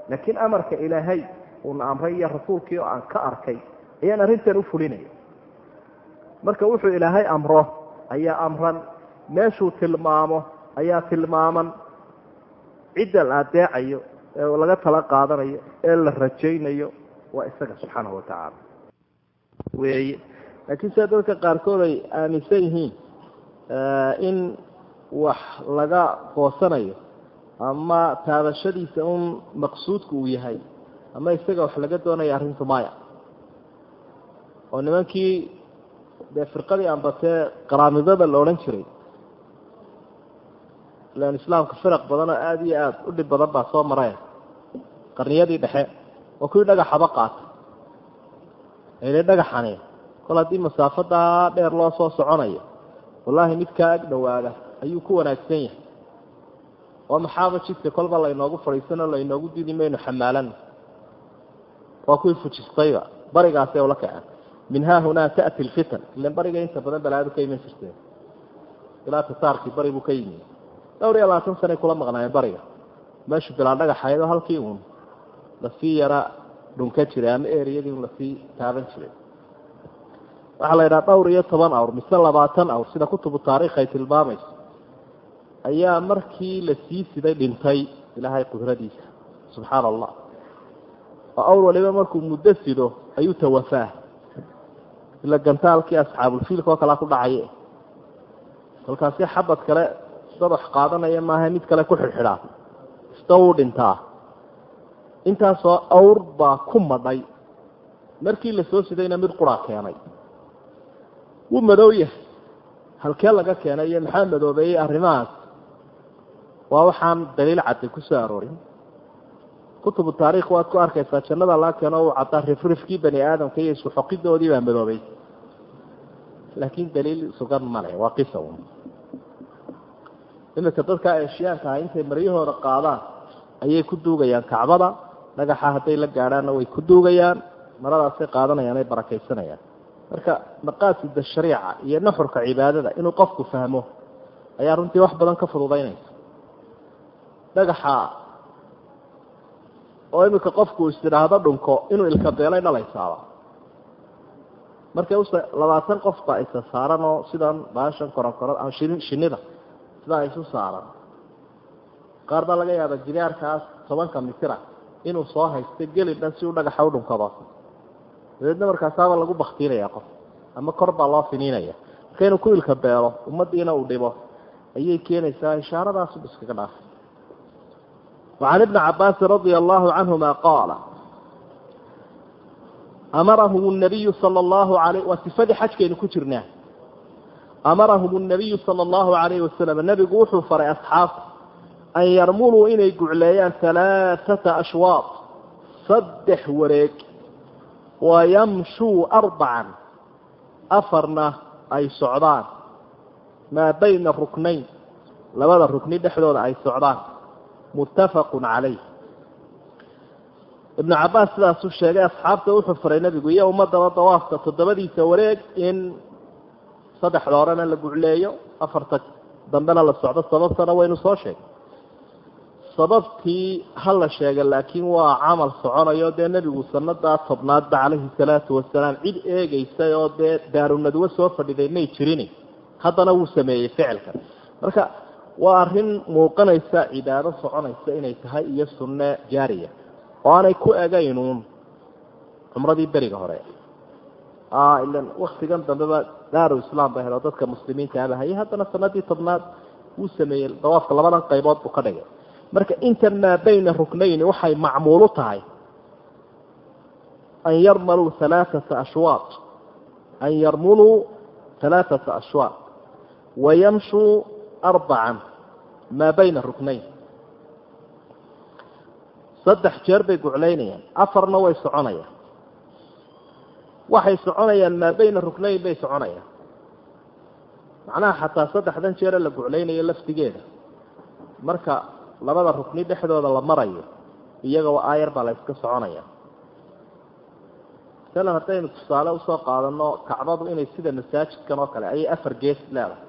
laakiin amarka ilaahay uuna amray iyo rasuulkii oo aan ka arkay ayaan arrintan u fulinaya marka wuxuu ilaahay amro ayaa amran. Meeshuu tilmaamo ayaa tilmaaman. Cidda la adeecayo ee laga tala qaadanayo ee la rajaynayo waa isaga subxaanahu watacaala weeye laakiin sida dadka qaarkood ay aaminsan yihiin in wax laga qoosanayo ama taabashadiisa un maqsuudku uu yahay ama isaga wax laga doonaya arrintu maya. Oo nimankii dee firqadii ambatee qaraamidada la odhan jiray ilan islaamka firaq badan oo aada iyo aada u dhib badan baa soo mareen qarniyadii dhexe oo kuwii dhagaxaba qaatay. Ele dhagaxani kol haddii masaafadaa dheer loo soo soconayo wallaahi mid kaa ag dhowaada ayuu ku wanaagsan yahay. Oo maxaaba jidka kolba laynoogu fadhiisanoo laynoogu didi maynu xamaalan. Waa kuwii fujistayba barigaasay ula kaceen min haa hunaa ta'ti lfitan ilan bariga inta badan balaadu ka iman jirteen ilaa tasaarkii bari buu ka yimi. Dhowr iyo labaatan sanay kula maqnaayeen bariga. Meeshu bilaa dhagaxaydoo halkii uun la sii yara dhunka jiray ama eriyadii un la sii taaban jiray. Waxaa la yidhaha dhowr iyo toban awr mise labaatan awr sida kutubu taarikh ay tilmaamayso ayaa markii la sii siday dhintay ilaahay qudradiisa subxaana allah oo awr waliba markuu muddo sido ayuu tawafaa. Ila gantaalkii asxaabulfiilka oo kalea ku dhacaye kolkaasi xabad kale dabax qaadanaya maaha mid kale ku xidhxidhaa. Ista uu dhintaa intaasoo awr baa ku madhay. Markii la soo sidayna mid quraa keenay. Wuu madow yahay. Halkee laga keenay iyo maxaa madoobeeyey arrimahaas? Waa waxaan daliil cadday ku soo aroorin. Kutubu taarikh waad ku arkaysaa jannada laga keeno uu caddaa rifrifkii bani aadamka iyo isku xoqidoodii baa madoobay laakiin daliil sugan male waa qisa iminka dadka eshiyaanka ah intay maryahooda qaadaan ayay ku duugayaan kacbada dhagaxa hadday la gaadhaanna way ku duugayaan maradaasay qaadanayaan ay barakaysanayaan marka maqaasida shariica iyo nuxurka cibaadada inuu qofku fahmo ayaa runtii wax badan ka fududaynaysa. Dhagaxa oo iminka qofku istidhaahdo dhunko inuu ilka beelay dhalaysaaba. Markay us labaatan qof baa isa saaran oo sidan baashan koronkorad ama shin shinida sidaa isu saaran qaar baa laga yaaba jidaarkaas tobanka mitira inuu soo haysto geli dhan si uu dhagaxa u dhunkado dabeedna markaasaaba lagu baktiinaya qof ama kor baa loo finiinaya marka inuu ku ilka beelo ummadiina uu dhibo ayay keenaysaa ishaaradaas iskaga dhaafay وعن ابن عباس رضي الله عنهما قال أمرهم النبي صلى الله عليه وصفة حجك كترنا أمرهم النبي صلى الله عليه وسلم النبي قوحوا فرع an yarmuluu inay gucleeyaan alaaata ashwaad saddex wareeg wa yamshuu arbacan afarna ay socdaan maa bayna ruknayn labada rukni dhexdooda ay socdaan muttafaqu calayh. Ibnu cabaas sidaasuu sheegay asxaabta wuxuu faray nebigu iyo ummadaba dawaafka toddobadiisa wareeg in saddexda horena la gucleeyo afarta dambena la socdo sababtana waynu soo sheegay sababtii ha la sheega laakiin waa camal soconayo dee nebigu sanadaa tobnaadba calayhi salaatu wasalaam cid eegeysay oo dee daarunadwo soo fadhiday may jirin haddana wuu sameeyey ficilkan marka waa arrin muuqanaysa cibaado soconaysa inay tahay iyo sunne jaariya. Oo aanay ku egaynuun cumradii beriga hore. Ilan waktigan dambeba daaru islaam ba helo dadka muslimiinta hayay haddana sanadii tobnaad wuu sameeyey dawaafka labadan qaybood buu ka dhigay marka intan maa bayna ruknayni waxay macmuulu tahay. An yarmaluu halaaata ashwaaq an yarmuluu halaaata ashwaaq wayamshuu arbacan maa bayna ruknayn. Saddex jeer bay guclaynayaan. Afarna way soconayaan. Waxay soconayaan maa bayna ruknayn bay soconayaan. Macnaha xataa saddexdan jeere la guclaynayo laftigeeda. Marka labada rukni dhexdooda la marayo iyagoo aayar baa la yska soconaya. Masalan haddaynu tusaale u soo qaadano kacbadu inay sida masaajidkan oo kale ayay afar gees leedahay.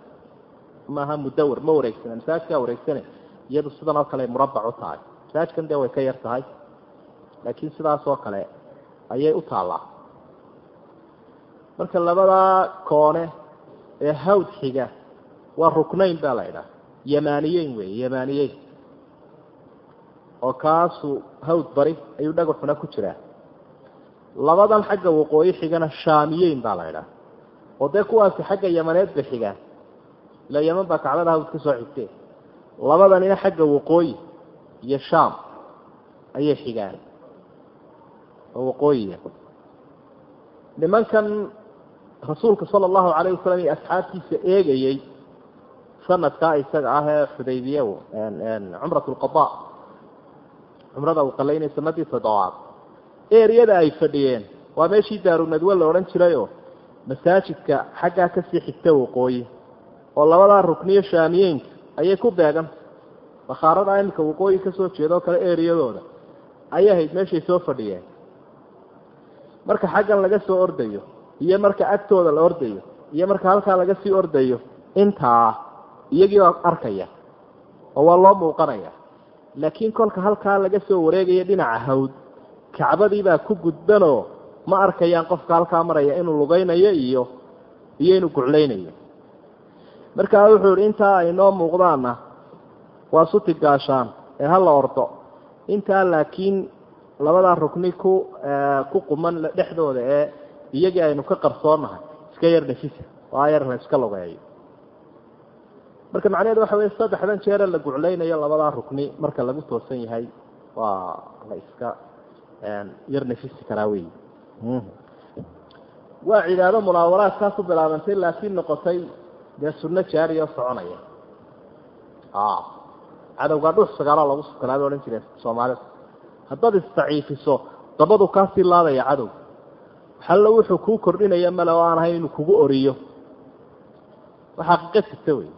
Maaha mudawar ma wareegsana masaajidkaa wareegsane iyadu sidan oo kale ay murabac u tahay. Masaajidkan dee way ka yar tahay laakiin sidaas oo kale ayay u taallaa. Marka labadaa koone ee hawd xiga waa ruknayn baa la idhaha yamaaniyeyn wey yamaaniyeyn oo kaasu hawd bari ayuu dhagaxuna ku jiraa. Labadan xagga waqooyi xigana shaamiyeyn baa la idhaha oo dee kuwaasi xagga yamaneed bay xigaan ila yaman baa kacbada hawd ka soo xigtee. Labadanina xagga waqooyi iyo sham ayay xigaan. Oo waqooyiga nimankan rasuulka sala allahu calayh wasalam iyo asxaabtiisa eegayey sanadkaa isaga ah ee xudaybiye cumrat lqada cumrada uu qalaynay sanadii toddobaad. Eriyada ay fadhiyeen. Waa meeshii daarunadwe la odhan jirayoo masaajidka xaggaa ka sii xigta waqooyi oo labadaa rukniyo shaamiyeynka ayay ku beegan. Bakhaarada iminka waqooyi ka soo jeeda oo kale eriyadooda ayay ahayd meeshay soo fadhiyeen. Marka xaggan laga soo ordayo iyo marka agtooda la ordayo iyo marka halkaa laga sii ordayo intaa iyagii baa arkaya oo waa loo muuqanaya laakiin kolka halkaa laga soo wareegayo dhinaca hawd. Kacbadiibaa ku gudbanoo ma arkayaan qofka halkaa maraya inuu lugaynayo iyo iyo inuu guclaynayo. Markaa wuxuu ihi intaa ay noo muuqdaanna waa suti gaashaan ee hala ordo. Intaa laakiin labadaa rukni ku ku quman dhexdooda ee iyagii aynu ka qarsoonahay iska yar nafisa waa yarna iska lugeeyo marka macnaheedu waxa wey saddexdan jeere la guclaynayo labadaa rukni marka lagu toosan yahay waa la iska yar nafisi karaa wey waa cibaado munaawaraadkaas u bilaabantay laakiin noqotay dee sunno jaariya soconaya. Cadowgaa dhux sagaalaa lagu sukanaa bay odhan jireen soomaalida haddaad isdaciifiso dabadu kaasii laadaya cadow. Xallo wuxuu kuu kordhinaya male oo aan ahayn inuu kugu oriyo. Waa xaqiiqa jirta wey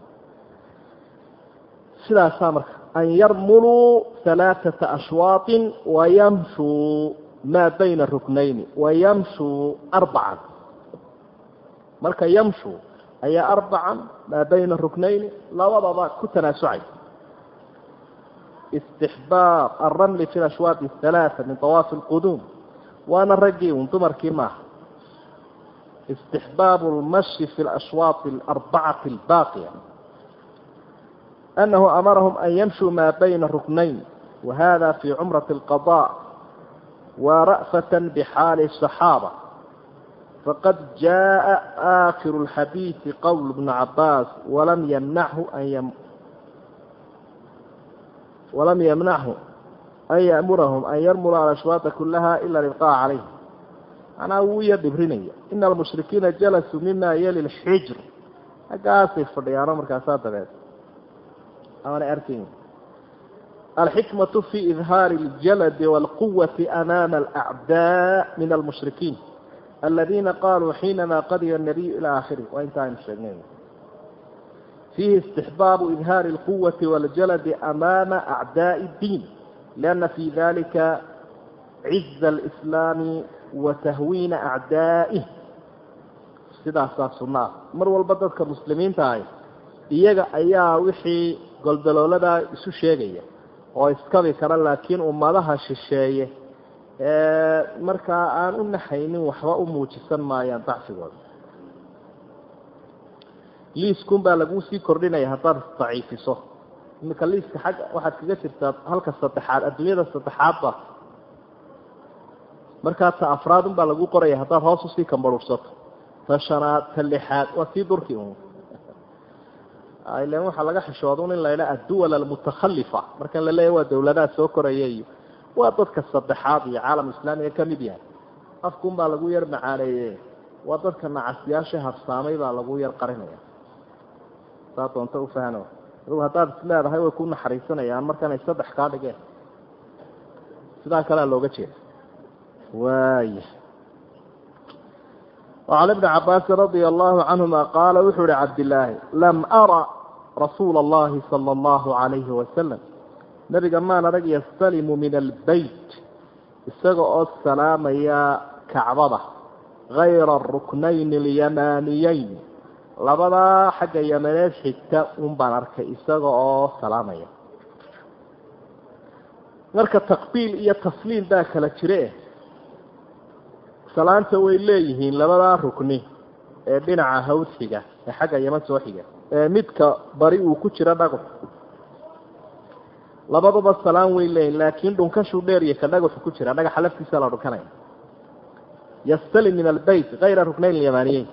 sidaasaa marka an yarmuluu alaaثata ashwaaطi wayamshuu maa bayna ruknayni wayamshuu arbacan marka yamshuu ayaa arbacan maa bayna ruknayni labadaba ku tanaasucay istixbaab alramli fi ashwaaq الhalaaثa min طawaafi اlquduum waana raggii un dumarkii maaha istixbaab اlmashi fi اlashwaaq اlarbacati اlbaaqiya أنه أمرهم أن يمشوا ما بين ركنين وهذا في عمرة القضاء ورأفة بحال الصحابة فقد جاء آخر الحديث قول ابن عباس ولم يمنعه أن يم ولم يمنعه أن يأمرهم أن يرملوا الأشواط كلها إلا الإبقاء عليه أنا ويا دبرينية إن المشركين جلسوا مما يلي الحجر أقاسي فضيانا aanay arkayn alxikmatu fii idhaari aljaladi waalquwati amaama alacdaa min almushrikiin aladiina qaaluu xiinamaa qadiya nabiyu ilaa aakhirih waa inta aynu sheegnayno fiihi istixbaabu idhaari alquwati waaljaladi amaama acdaai diin lianna fii dalika ciza alislaami wa tahwiina acdaa'ih sidaasaa sunna mar walba dadka muslimiinta ahi iyaga ayaa wixii goldalooladaa isu sheegaya oo iskabi kara laakiin ummadaha shisheeye. Ee markaa aan u naxaynin waxba u muujisan maayaan dacfigooda. Liiskun baa laguu sii kordhinaya haddaad isdaciifiso iminka liiska xagga waxaad kaga jirtaa halka saddexaad adduunyada saddexaadba markaa ta afraad un baa lagu qoraya haddaad hoos u sii kambarursato ta shanaad ta lixaad waa sii durki un ilan waxaa laga xishooda un in la idhaa adduwal almutakhalifa markan la leeyahy waa dawladaha soo koraya iyo waa dadka saddexaad iyo caalam islaamiga ka mid yahay afkun baa lagu yar macaaneeye waa dadka nacasyaasha habsaamay baa lagu yar qarinaya saa doonta ufahno adugu haddaad is leedahay way ku naxariisanayaan markanay saddex kaa dhigeen sidaa kalea looga jeeda waaya وعن بن عباس رضي الله عنهما قال وxuu hi cabdاللaahi لم أرى rasuula allahi sala allahu calayhi wasalam nebiga maan adag yastalimu min albeyt isaga oo salaamaya kacbada. Hayra aruknayn alyamaaniyeyn labadaa xagga yamaneed xigta un baan arkay isaga oo salaamaya. Marka taqbiil iyo tasliim baa kala jira eh salaanta way leeyihiin labadaa rukni ee dhinaca hawdxiga ee xagga yaman soo xiga midka bari uu ku jiro dhagax labadaba salaan way leeyihiin laakiin dhunkashuu dheeriyo ka dhagaxu ku jira dhagaxa laftiisa la dhunkanaya yastalim min albeyt kayra ruknayn yamaniyeyn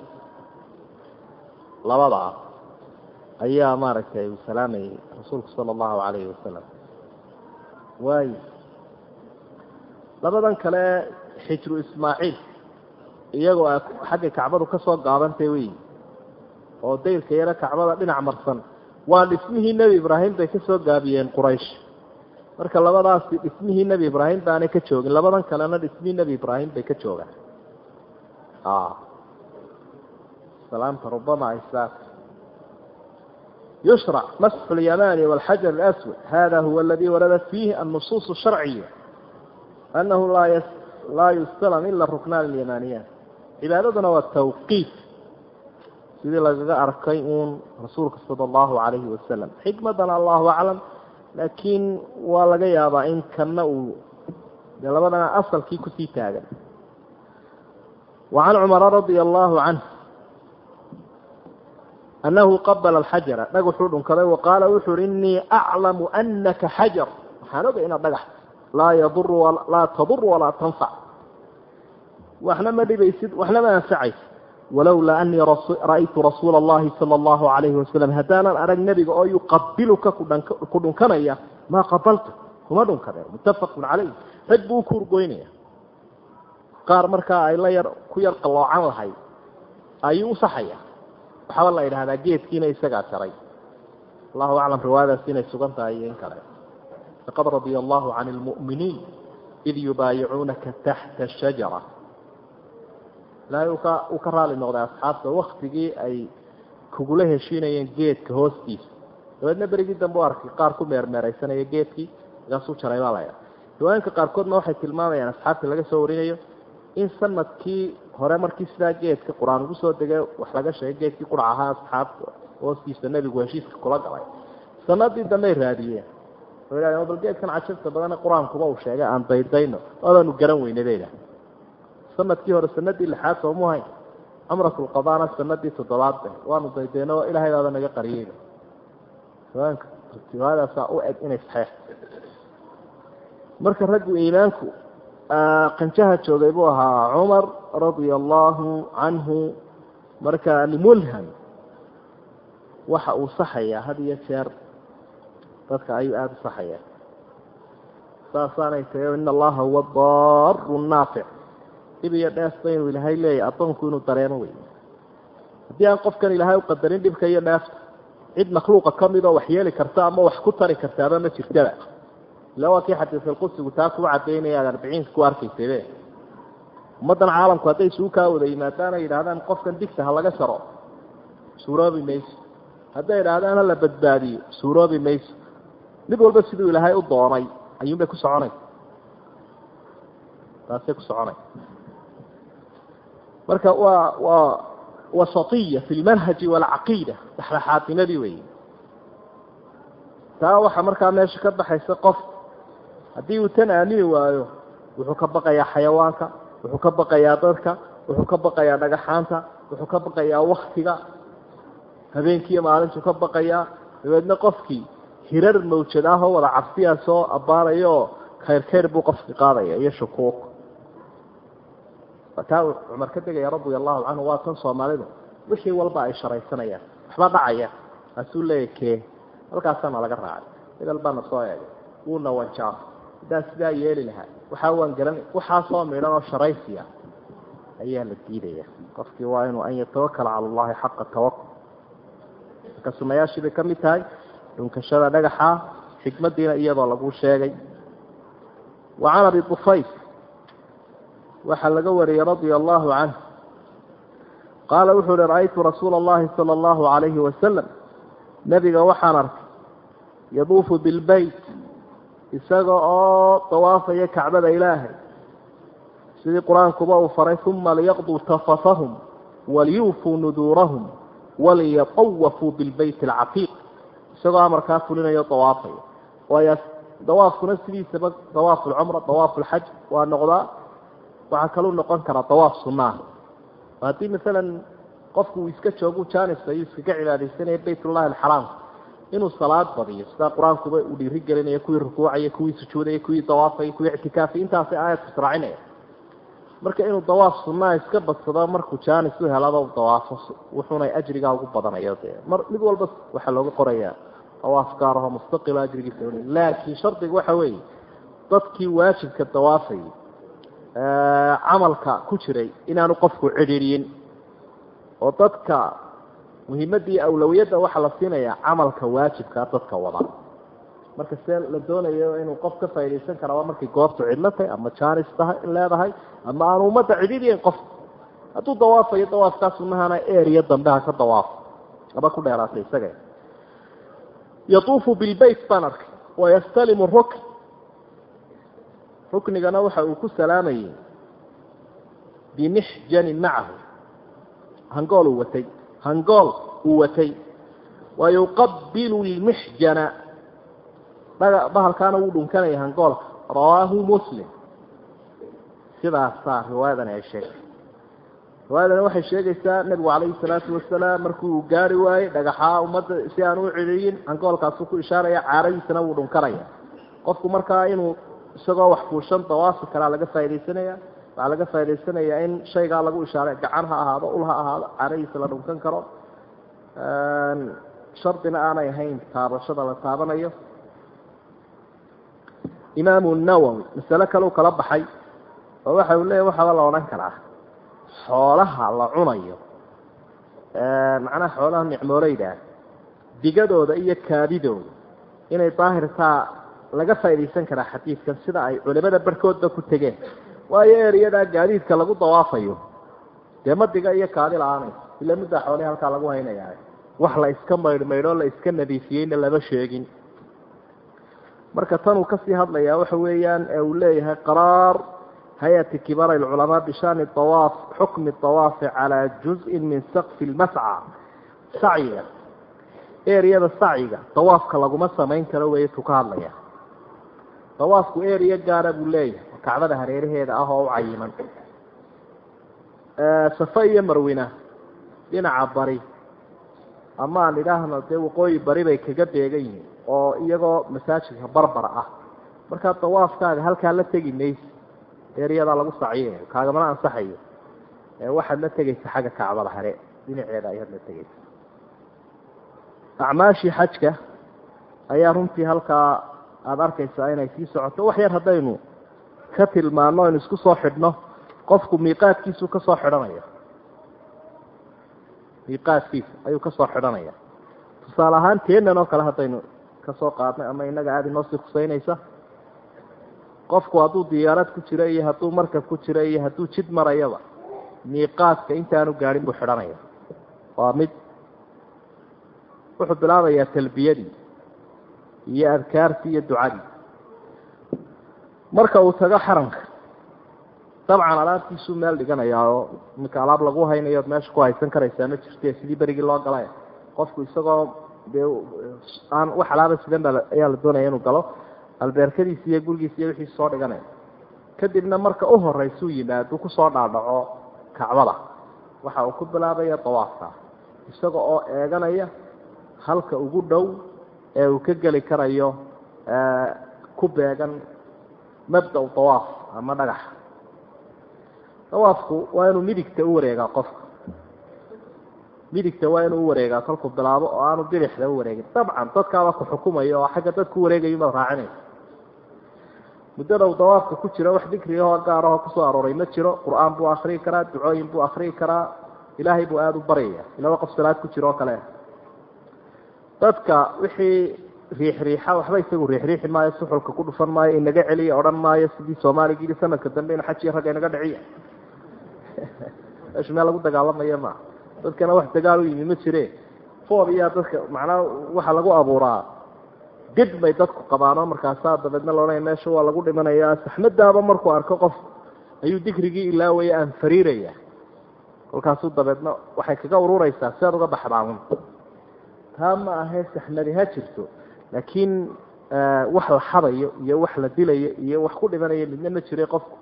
labadaa ayaa maaragtay uu salaamayay rasuulku sala allahu calayhi wasalam waayo labadan kale xijru ismaaciil iyagoo a xagga kacbadu ka soo gaabantay wey oo dayrka yaro kacbada dhinac marsan. Waa dhismihii nebi ibraahim bay ka soo gaabiyeen quraysh. Marka labadaasi dhismihii nebi ibraahim baanay ka joogin labadan kalena dhismihii nebi ibraahim bay ka joogaan. Salaamta rubama isaas yushrac masxu lyamani walxajar alaswad hada huwa aladi waradat fiihi annusuus sharciya. Anahu laa yustalam ila ruknaan alyamaniyan cibaadaduna waa tawqiif sidii lagaga arkay uun rasuulka sala allahu calayhi wasalam xikmadana allahu aclam laakiin waa laga yaabaa in kanna uu dee labadana asalkii ku sii taagan. Wacan cumara radia allahu canh annahu qabala alxajara dhagaxuu dhunkaday wa qaala wuxu uhi inii aclamu anaka xajar waxaan ogay inaad dhagax laa yaduru laa tadur walaa tanfac waxna ma dhibaysid waxna ma anfacaysid walowlaa anii ra'aytu rasuula allahi sala allahu calayhi wasalam haddaanan arag nebiga oo yuqabiluka ku dhunkanaya maa qabaltu kuma dhunkadeen muttafaqun calayh rag buu u kuurgoynaya qaar markaa ay la yar ku yar qalloocan lahay ayuu u saxaya waxaaba la yidhahdaa geedkiina isagaa jaray allahu aclam riwaayadaas inay sugan tahay iyo in kale laqad radia allahu can lmu'miniin id yubaayicuunaka taxta shajara ilaahay uu ka uu ka raali noqday asxaabta waktigii ay kugula heshiinayeen geedka hoostiisa. Dabeedna berigii dambe u arkay qaar ku meermeeraysanaya geedkii markaasuu jaray baa laya riwaayinka qaarkoodna waxay tilmaamayaan asxaabta laga soo warinayo in sannadkii hore markii sidaa geedka qur'aan ugu soo degay wax laga sheegay geedkii qurac ahaa asxaabta hoostiisa nebigu heshiiska kula galay. Sanadii dambey raadiyeen. Oo yidhahdeen bal geedkan cajabta badane qur'aankuba uu sheegay aan daydayno odaanu garan weyne bay idhahdeen sannadkii hore sanadii lixaad soomu hayn amratulqadaana sanadii toddobaad be waanu daydayno oo ilaahay baaba naga qariyeyba riwaayadaasaa u eg inay saxeex marka raggu iimaanku qanjaha joogay buu ahaa cumar radia allahu canhu. Marka almulham waxa uu saxayaa had iyo jeer dadka ayuu aada u saxaya saasaanay tahay in allaha huwa daaru naafic dhib iyo dheefba inuu ilaahay leeyahy addoonku inuu dareemo wey haddii aan qofkan ilaahay u qadarin dhibka iyo dheefta cid makhluuqa ka midoo wax yeeli karta ama wax ku tari kartaaba ma jirtaba ila waa kii xadiisulqudsigu taa kuu cadaynaya aad arbiciinka ku arkaysabe ummaddan caalamku hadday isugu kaa wada yimaadaan ay yidhahdaan qofkan digta ha laga jaro suuroobi mayso hadday idhaahdaan hala badbaadiyo suuroobi mayso mid walba siduu ilaahay u doonay ayuunbay ku soconay. Taasay ku soconay marka waa waa wasatiya fi lmanhaji waalcaqiida dhexdhexaadnimadii wey taa waxaa markaa meesha ka baxaysa qof haddii uu tan aamini waayo wuxuu ka baqayaa xayawaanka wuxuu ka baqayaa dadka wuxuu ka baqayaa dhagaxaanta wuxuu ka baqayaa waktiga habeenkiiyo maalintuu ka baqayaa dabeedna qofkii hirar mawjad ah oo wada cabsiyaa soo abbaaraya oo khayr khayr buu qofkii qaadaya iyo shukuuq taa cumar ka degaya radia allahu canhu waa tan soomaalidu. Wixii walba ay sharaysanayaan waxba dhacaya. Kaasuu leeya kee halkaasaana laga raacay hebel baana soo eegay. Wuuna wanjaa haddaan sidaa yeeli lahaa. Waxaa waan garan waxaa soo midhan oo sharaysiya ayaa la diidaya qofkii waa inuu an yatawakala cala allahi xaqa tawakul marka sunayaashii bay ka mid tahay. Dhunkashada dhagaxa xikmadiina iyadoo lagu sheegay. Wa can abi dufayl waxaa laga wariyey radia allahu canh qaala wuxuu uhi ra'aytu rasuula allahi sala allahu calayhi wasalam nebiga waxaan arkay yaduufu bilbeyt isaga oo dawaafaya kacbada ilaahay. Sidii qur'aankuba uu faray uma liyaqduu tafatahum waliyuufuu nuduurahum waliyatawafuu bilbeyt alcatiiq isagoo amarkaa fulinayo dawaafaya. Waayo dawaafkuna sidiisaba dawaaf ulcumra dawaaf ulxaj waa noqdaa waxaa kaluu noqon karaa dawaaf sunnaah haddii masalan qofku uu iska joogu janis ayuu iskaga cibaadaysanaya baytullahi alxaraam inuu salaad badiyo sidaa qur'aankuba uu dhiiri gelinaya kuwii rukuucaya kuwii sujuudaya kuwii dawaafaya kuwii ictikaafay intaasay aayadku israacinaya marka inuu dawaaf sunnaha iska badsado markuu janis u helaba u dawaafo wuxuuna ajrigaa ugu badanayo dee. Mar mid walba waxaa looga qorayaa dawaaf gaar aho mustaqila ajrigiisa laakiin shardiga waxa weeye dadkii waajibka dawaafayay camalka ku jiray inaanu qofku cidhiidyin oo dadka muhiimadii awlawiyadda waxaa la siinayaa camalka waajibkaa dadka wada. Marka see la doonayo inuu qof ka faaidaysan karaaba markay goobtu cidlo tahay ama jaanis tahay leedahay ama aanu ummadda cidhiidyayn qof. Hadduu dawaafayo dawaafkaa sunahana eriya dambe ha ka dawaafo aba ku dheeraatay isaga. Yatuufu bilbayt baan arkay. Wayastalimu rukn ruknigana waxa uu ku salaamayey bimixjanin macahu. Hangool uu watay. Hangool uu watay. Wayuqabilu lmixjana bahalkaana wuu dhunkanaya hangoolka rawaahu muslim. Sidaasaa riwaayadani ay sheegtay. Riwaayadani waxay sheegaysaa nebigu calayhi salaatu wasalaam markii uu gaari waayey dhagaxaa ummadda si aan u celiyin hangoolkaasuu ku ishaaraya caaradiisana wuu dhunkanaya. Qofku markaa inuu isagoo wax fuushan dawaafi kalaa laga faa'idaysanaya waxaa laga faa'idaysanayaa in shaygaa lagu ishaaray gacan ha ahaado ul ha ahaado caaradiisa la dhunkan karo. Shardina aanay ahayn taabashada la taabanayo. Imaamu nawowi masale kale u kala baxay oo waxa uu leeyahy waxaaba la odhan karaa xoolaha la cunayo. Macnaha xoolaha nicmooleydaa digadooda iyo kaadidooda inay daahirtaa laga faaidaysan karaa xadiidkan sida ay culimada barhkoodba ku tegeen. Waayo eriyadaa gaadiidka lagu dawaafayo dee madiga iyo kaadi la'aanay? Ila muddaa xoolihii halkaa lagu haynaya wax la iska maydhmaydhoo la iska nadiifiyeyna lama sheegin. Marka tanuu ka sii hadlayaa waxa weeyaan ee uu leeyahay qaraar hay'ati kibaar alculamaa bishani awaaf xukmi awaafi calaa juzin min sakfi lmasca sacyiga eriyada sacyiga dawaafka laguma samayn karo weeye tuu ka hadlaya dawaafku eriya gaara buu leeyahay. Oo kacbada hareeraheeda ah oo u cayiman. Safe iyo marwina dhinaca bari. Ama aan idhaahno dee waqooyi bari bay kaga beegan yihiin oo iyagoo masaajidka barbar ah. Markaa dawaafkaaga halkaa la tegi mayse eryadaa lagu saciyayo kaagamana ansaxayo. Waxaad la tegaysa xagga kacbada hare. Dhinaceeda ayaad la tegaysa. Acmaashii xajka ayaa runtii halkaa aada arkaysaa inay sii socoto. Wax yar haddaynu ka tilmaano aynu isku soo xidhno qofku miiqaadkiisuu ka soo xidhanaya. Miiqaadkiisa ayuu ka soo xidhanaya. Tusaale ahaan teenan oo kale haddaynu ka soo qaadnay ama inaga aada inoo sii kusaynaysa qofku hadduu diyaarad ku jiro iyo hadduu markab ku jiro iyo hadduu jid marayaba miiqaadka intaanu gaadhin buu xidhanaya. Waa mid wuxuu bilaabayaa talbiyadii iyo adkaartii iyo ducadii. Marka uu tago xaramka dabcan alaabtiisuu meel dhiganayaa oo iminka alaab lagu haynayo meesha ku haysan karaysaa ma jirte sidii berigii loo galay. Qofku isagoo dee aan wax alaaba sidan ba ayaa la doonaya inuu galo albeerkadiisi iyo gurigiisa iyo wixiis soo dhiganaya kadibna marka u horeysuu yimaado ku soo dhaadhaco kacbada. Waxa uu ku bilaabaya dawaafka isaga oo eeganaya halka ugu dhow ee uu ka geli karayo ku beegan mabda dawaaf ama dhagaxa dawaafku waa inuu midigta u wareegaa qofka. Midigta waa inuu uwareegaa kolkuu bilaabo oo aanu bidixda u wareegin. Dabcan dadkaaba ku xukumaya oo xagga dadku wareegayo maad raacinaysa muddada uu dawaafka ku jiro wax dikrigahoo gaarahoo ku soo arooray ma jiro. Qur'aan buu akriyi karaa ducooyin buu akriyi karaa. Ilaahay buu aada u baryaya ilaba qof salaad ku jiro oo kale dadka wixii riixriixa waxba isagu riixriixi maayo suxulka ku dhufan maayo inaga celiya odhan maayo sidii soomaaliga yidhi sanadka dambe ina xaj iyo ragga inaga dhiciya. Meeshu meel lagu dagaalamayo maa dadkana wax dagaal u yimi ma jire. Foob iyaa dadka macnaa waxaa lagu abuuraa. Dib bay dadku qabaanoo markaasaa dabeedna laodhanaya meesha waa lagu dhimanayaa. Saxmadaaba markuu arko qof ayuu dikrigii ilaawaya aan fariiraya. Kolkaasuu dabeedna waxay kaga urureysaa si aad uga baxdaamun taa ma ahee saxmadi ha jirto. Laakiin wax la xadayo iyo wax la dilayo iyo wax ku dhimanayo midna ma jira qofku.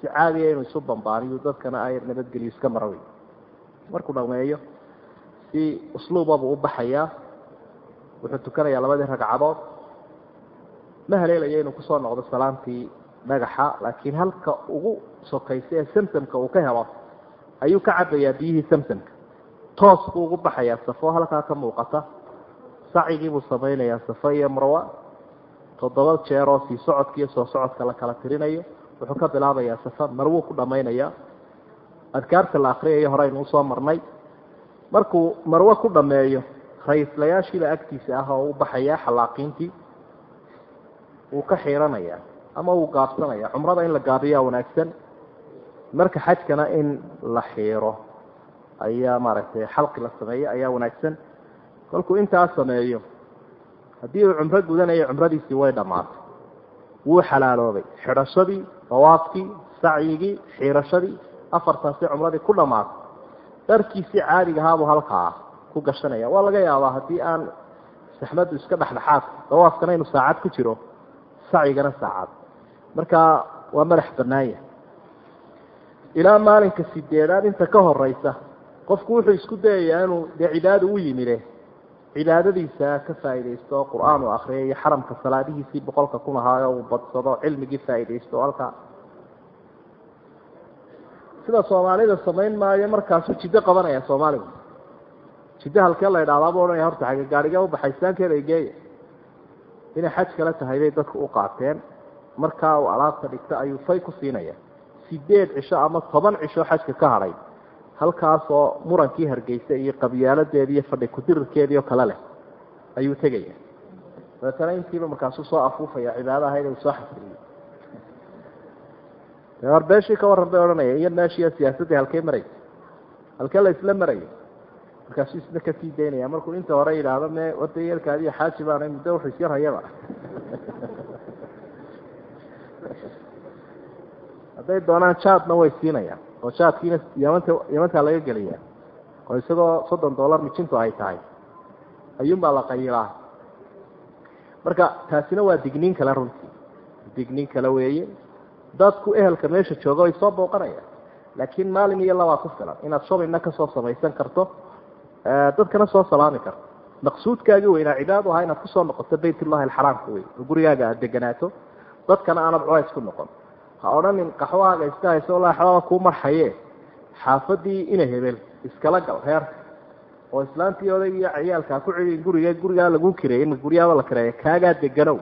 Si caadiya inuu isu bambaaniyo dadkana ay nabadgeliyo iska mara wey markuu dhameeyo si usluubabuu u baxayaa wuxuu tukanayaa labadii ragcadood. Ma haleelayo inuu ku soo noqdo salaantii dhagaxa laakiin halka ugu sokaysa ee samsamka uu ka helo ayuu ka cabayaa biyihii samsamka toos buu ugu baxayaa safo halkaa ka muuqata. Sacigii buu samaynayaa safo iyo marwa. Toddoba jeeroo sii socodka iyo soo socodka la kala tirinayo. Wuxuu ka bilaabayaa safa marwuu ku dhammaynayaa. Adkaarta la akriyayo hore aynu u soo marnay. Markuu marwe ku dhameeyo ra'iislayaashiiba agtiisa ah oo u baxayaa xalaaqiintii wuu ka xiiranayaa ama wuu gaabsanaya cumrada in la gaabiyaa wanaagsan. Marka xajkana in la xiiro ayaa maaragtay xalqi la sameeyo ayaa wanaagsan. Kolkuu intaas sameeyo haddii uu cumro gudanayo cumradiisii way dhammaatay. Wuu xalaaloobay. Xidhashadii dawaafkii sacyigii xiirashadii afartaasi cumradii ku dhammaatay. Dharkiisii caadiga ahaabuu halkaa ku gashanaya. Waa laga yaabaa haddii aan saxmadu iska dhexdhexaad dawaafkana inuu saacad ku jiro sacyigana saacad. Marka waa madax banaanya ilaa maalinka sideedaad inta ka horeysa qofku wuxuu isku dayayaa inuu dee cibaada u yimide cibaadadiisa ka faaidaysto oo qur'aan uu akriyo iyo xaramka salaadihiisii boqolka kun ahaayo uu badsado cilmigii faaidaysto halkaa sida soomaalida samayn maayo markaasuu jiddo qabanaya soomaaligu. Jiddo halkee la idhahdaabuu odhanaya horta xagga gaadhigee ubaxaysaankeeda geeya inay xaj kale tahay bay dadku u qaateen. Markaa uu alaabta dhigta ayuu fay ku siinaya. Sideed cisho ama toban cisho xajka ka hadhay halkaasoo murankii hargeysa iyo qabyaaladeedi iyo fadhi kudirirkeedii oo kale leh ayuu tegaya. Dabeetana intiiba markaasuu soo afuufaya cibaada ahayd uu soo xasiliyo war beeshii ka warran bay odhanaya iyo meeshiiyo siyaasaddii halkee maraysa halkee la isla maraya markaasuu isna ka sii daynaya. Markuu inta hore yidhaahdo me wada yeelkaadiyo xaaji baana muddo wuxuu isyar hayaba. Hadday doonaan jaadna way siinayaan oo jaadkiina yamantaa laga geliyaa oo isagoo soddon dollar mijintu ay tahay. Ayuunbaa la qayilaa marka taasina waa digniin kale runtii digniin kale weeye. Dadku ehelka meesha jooga way soo booqanayaan. Laakiin maalin iyo labaa ku filan inaad shabina ka soo samaysan karto dadkana soo salaami karto. Maqsuudkaagi weynaa cibaadu ahaa inaad ku soo noqoto baytullahi alxaraamka wey oo gurigaaga aada deganaato dadkana aanad culays ku noqon ha odhanin qaxwahaaga iska hayso la axbaaba kuu marxaye. Xaafadii ina hebel iskala gal reerka oo islaantii oday iyo ciyaalkaa ku celin guriga gurigaa lagu kireeyey guryaaba la kireeya kaagaa deganow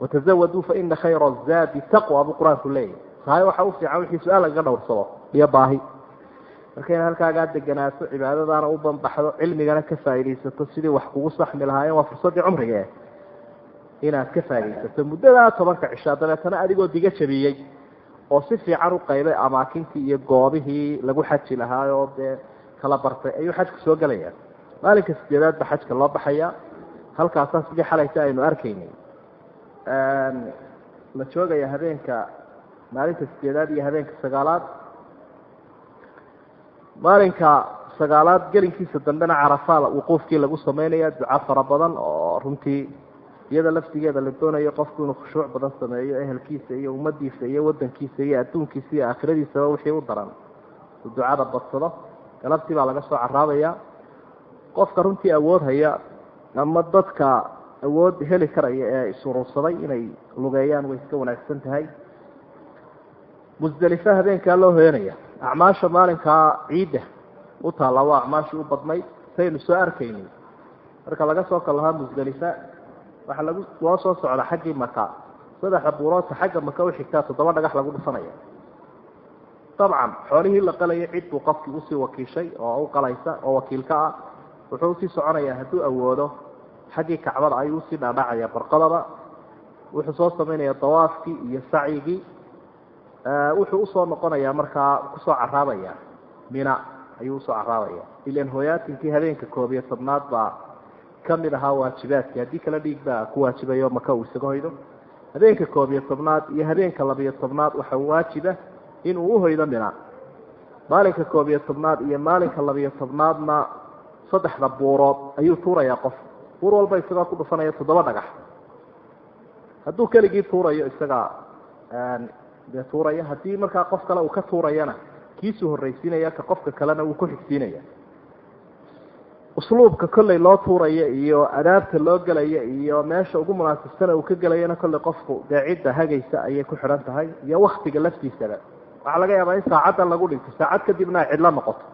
watazawaduu fa ina khayra zaadi taqwa buu qur'aanku leeyahy tahay waxa u fiican wixii su'aal lagaga dhowrsado iyo baahi. Marka inaad halkaagaa deganaato cibaadadaana u banbaxdo cilmigana ka faaidaysato sidii wax kugu saxmi lahaayeen waa fursaddii cumrige inaad ka faaidaysato muddadaa tobanka cishaa dabeetana adigoo diga jabiyey oo si fiican u qaybay amaakintii iyo goobihii lagu xaji lahaayoo dee kala bartay ayuu xajku soo gelaya maalinka sideedaad ba xajka loo baxaya halkaasaa sidii xalayta aynu arkaynay. La joogaya habeenka maalinta sideedaad iyo habeenka sagaalaad? Maalinka sagaalaad gelinkiisa dambena carafaa wuquufkii lagu sameynaya duca fara badan oo runtii iyada laftigeeda la doonayo qofku inuu khushuuc badan sameeyo ehelkiisa iyo ummadiisa iyo wadankiisa iyo adduunkiisa iyo aakhiradiisaba wixii u daran. Uu ducada badsado galabtii baa laga soo caraabaya qofka runtii awood haya ama dadka awood heli karaya ee isuruursaday inay lugeeyaan way iska wanaagsan tahay. Musdelife habeenkaa loo hoyanaya acmaasha maalinkaa ciidda u taalla waa acmaashii u badnayd saynu soo arkayni marka laga soo kalahaa musdelife waxaa lagu loo soo socda xaggii maka saddexda buuroodka xagga maka u xigtaa toddoba dhagax lagu dhufanaya dabcan xoolihii la qalaya cid buu qofkii u sii wakiishay oo u qalaysa oo wakiilka ah wuxuu u sii soconayaa hadduu awoodo xaggii kacbada ayuu u sii dhaadhacaya barqadaba wuxuu soo samaynaya dawaafkii iyo sacyigii. Wuxuu u soo noqonayaa markaa ku soo caraabaya mina ayuu u soo caraabaya ilan hooyaatinkii habeenka koob iyo tobnaad baa ka mid ahaa waajibaadkii haddii kale dhiig baa ku waajibayo maka uu isaga hoydo. Habeenka koob iyo tobnaad iyo habeenka labiyo tobnaad waxaa waajiba inuu uhoydo mina maalinka koob iyo tobnaad iyo maalinka labiyo tobnaadna saddexda buurood ayuu tuurayaa qof. Buur walba isagoo ku dhufanaya toddoba dhagax. Hadduu keligii tuurayo isaga dee tuuraya haddii markaa qof kale uu ka tuurayana kiisuu horraysiinaya ka qofka kalena wuu ku xigsiinaya usluubka kolley loo tuuraya iyo adaabta loo gelaya iyo meesha ugu munaasibsana uu ka gelayana kolley qofku dee cidda hagaysa ayay ku xidhan tahay iyo waktiga laftiisaba waxaa laga yaabaa in saacaddan lagu dhinto saacad kadibna ay cidlo noqoto.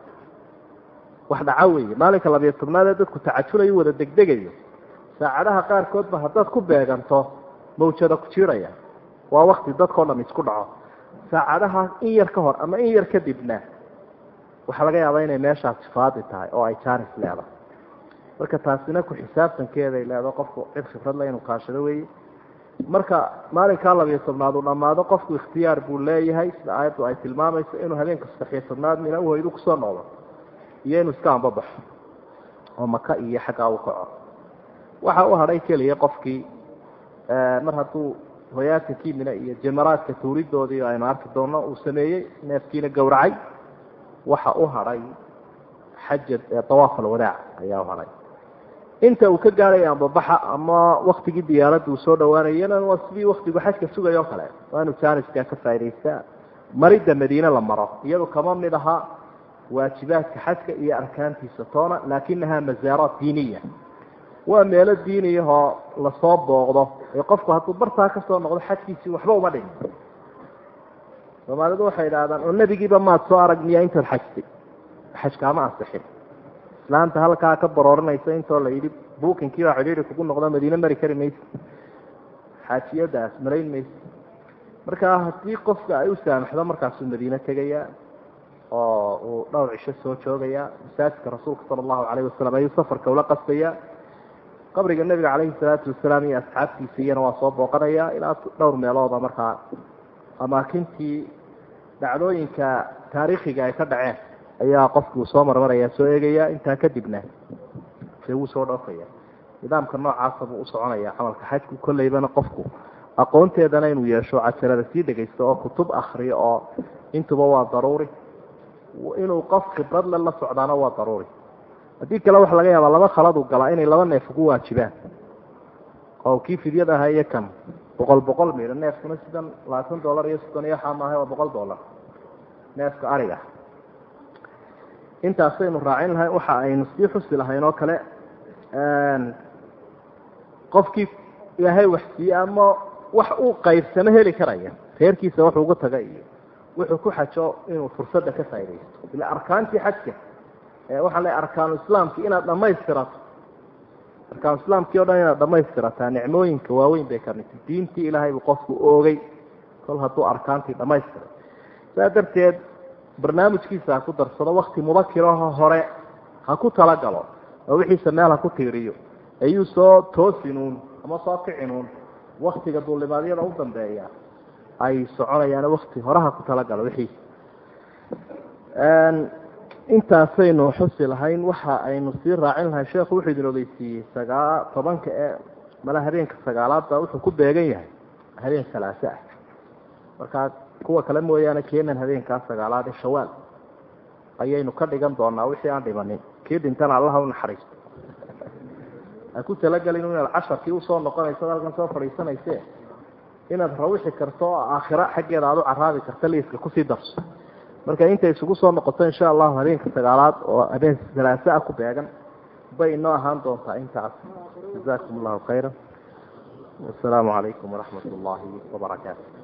Wax dhaca weeye. Maalinka labiyo tobnaadee dadku tacajulayu wada degdegayo. Saacadaha qaarkoodba haddaad ku beeganto mawjada ku jiiraya. Waa wakti dadkao dham isku dhaco. Saacadaha in yar ka hor ama in yar kadibna waxaa laga yaabaa inay meeshaasi faadi tahay oo ay jaanis leedahay. Marka taasina ku xisaabtankeeday leedaho qofku cid khibradle inuu kaashado weeye. Marka maalinkaa labiyo tobnaad uu dhammaado qofku ikhtiyaar buu leeyahay sida aayaddu ay tilmaamayso inuu habeenka saddexiyo tobnaad mina uhoydu ku soo noqdo iyo inuu iska ambabaxo oo maka iyo xaggaa u kaco. Waxa u hadhay keliya qofkii mar hadduu hoyaadka kimina iyo jamaraadka tuuridoodii aynu arki doono uu sameeyey neefkiina gowracay waxa u hadhay xaja dawaaf alwadaac ayaa u hadhay inta uu ka gaadhay ambabaxa ama waktigii diyaaradda uu soo dhawaanayana waa sidii waktigu xajka sugay oo kale. Waa inu jaaniskaa ka faa'idaystaa maridda madiine la maro iyadu kama mid aha waajibaadka xajka iyo arkaantiisa toona laakinahaa masaaraat diiniya. Waa meelo diiniyahoo la soo booqdo ee qofku hadduu bartaa ka soo noqdo xajkiisii waxba uma dhimin soomaalidu waxay idhahdaan oo nebigiiba maad soo arag miyaa intaad xajtay xajkaama ansixin islaanta halkaa ka baroorinaysa intoo la yidhi buukinkii baa cidhiiri kugu noqdo madiine mari kari maysa. Xaajiyadaas malayn maysa. Marka haddii qofka ay u saamaxdo markaasuu madiine tegaya oo uu dhowr cisho soo joogaya masaajidka rasuulka sala allahu calayhi wasalam ayuu safarka ula qasbaya qabriga nebiga calayhi salaatu wasalaam iyo asxaabtiisa iyana waa soo booqanaya ilaa dhowr meelooda markaa amaakintii dhacdooyinka taariikhiga ay ka dhaceen ayaa qofkuu soo marmaraya soo eegaya intaa kadibna dee wuu soo dhoofaya. Nidaamka noocaasa buu u soconaya camalka xajku kolleybana qofku aqoonteedana inuu yeesho cajalada sii dhegaysto oo kutub akriyo oo intuba waa daruuri. Inuu qof khibradle la socdaana waa daruuri. Haddii kale waxa laga yaabaa laba khaladu galaa inay laba neef ugu waajibaan. Oo kii fidyad aha iyo kan boqol boqol midho neefkuna sidan labaatan dollar iyo soddon iyo waxaa maahay waa boqol dollar neefka ariga. Intaasaynu raacin lahayn waxa aynu sii xusi lahayn oo kale qofkii ilaahay wax siiye ama wax uu qaybsamo heli karaya reerkiisa wuxuu ugu taga iyo wuxuu ku xajo inuu fursadda ka faaidaysto ila arkaantii xajka waxaan leeay arkaanu islaamki inaad dhamaystirato arkaanu islaamkii o dhan inaad dhamaystirataa nicmooyinka waaweyn bay ka midtay diintii ilaahay buu qofku oogay. Kol hadduu arkaantii dhamaystiray. Saa darteed barnaamijkiisa ha ku darsado wakti mubakiraho hore ha ku talagalo oo wixiisa meel ha ku tiiriyo. Ayuu soo toosinuun ama soo kicinuun waktiga duulimaadyada u dambeeya ay soconayaan wakti hore ha ku talagalo wixiisa intaasaynu xusi lahayn waxa aynu sii raacin lahay sheekhu wuxuu idin ogeysiiyey sagaa tobanka ee mala habeenka sagaalaadba wuxuu ku beegan yahay habeen salaase ah. Markaa kuwa kale mooyaane keenan habeenkaa sagaalaad ee shawaal. Ayaynu ka dhigan doonaa wixii aan dhimanin. Kii dhintana allaha u naxariisto. Ha ku talagelin inaad casharkii u soo noqonayso halkan soo fadhiisanayse inaad rawixi karto oo aakhira xaggeeda aad u caraabi karta liiska ku sii darso marka intay isugu soo noqoto insha allahu habeenka sagaalaad oo habeen salaase ah ku beegan bay inoo ahaan doontaa intaas. Jazakum allahu khayra wasalaamu calaykum waraxmat ullaahi wabarakaatu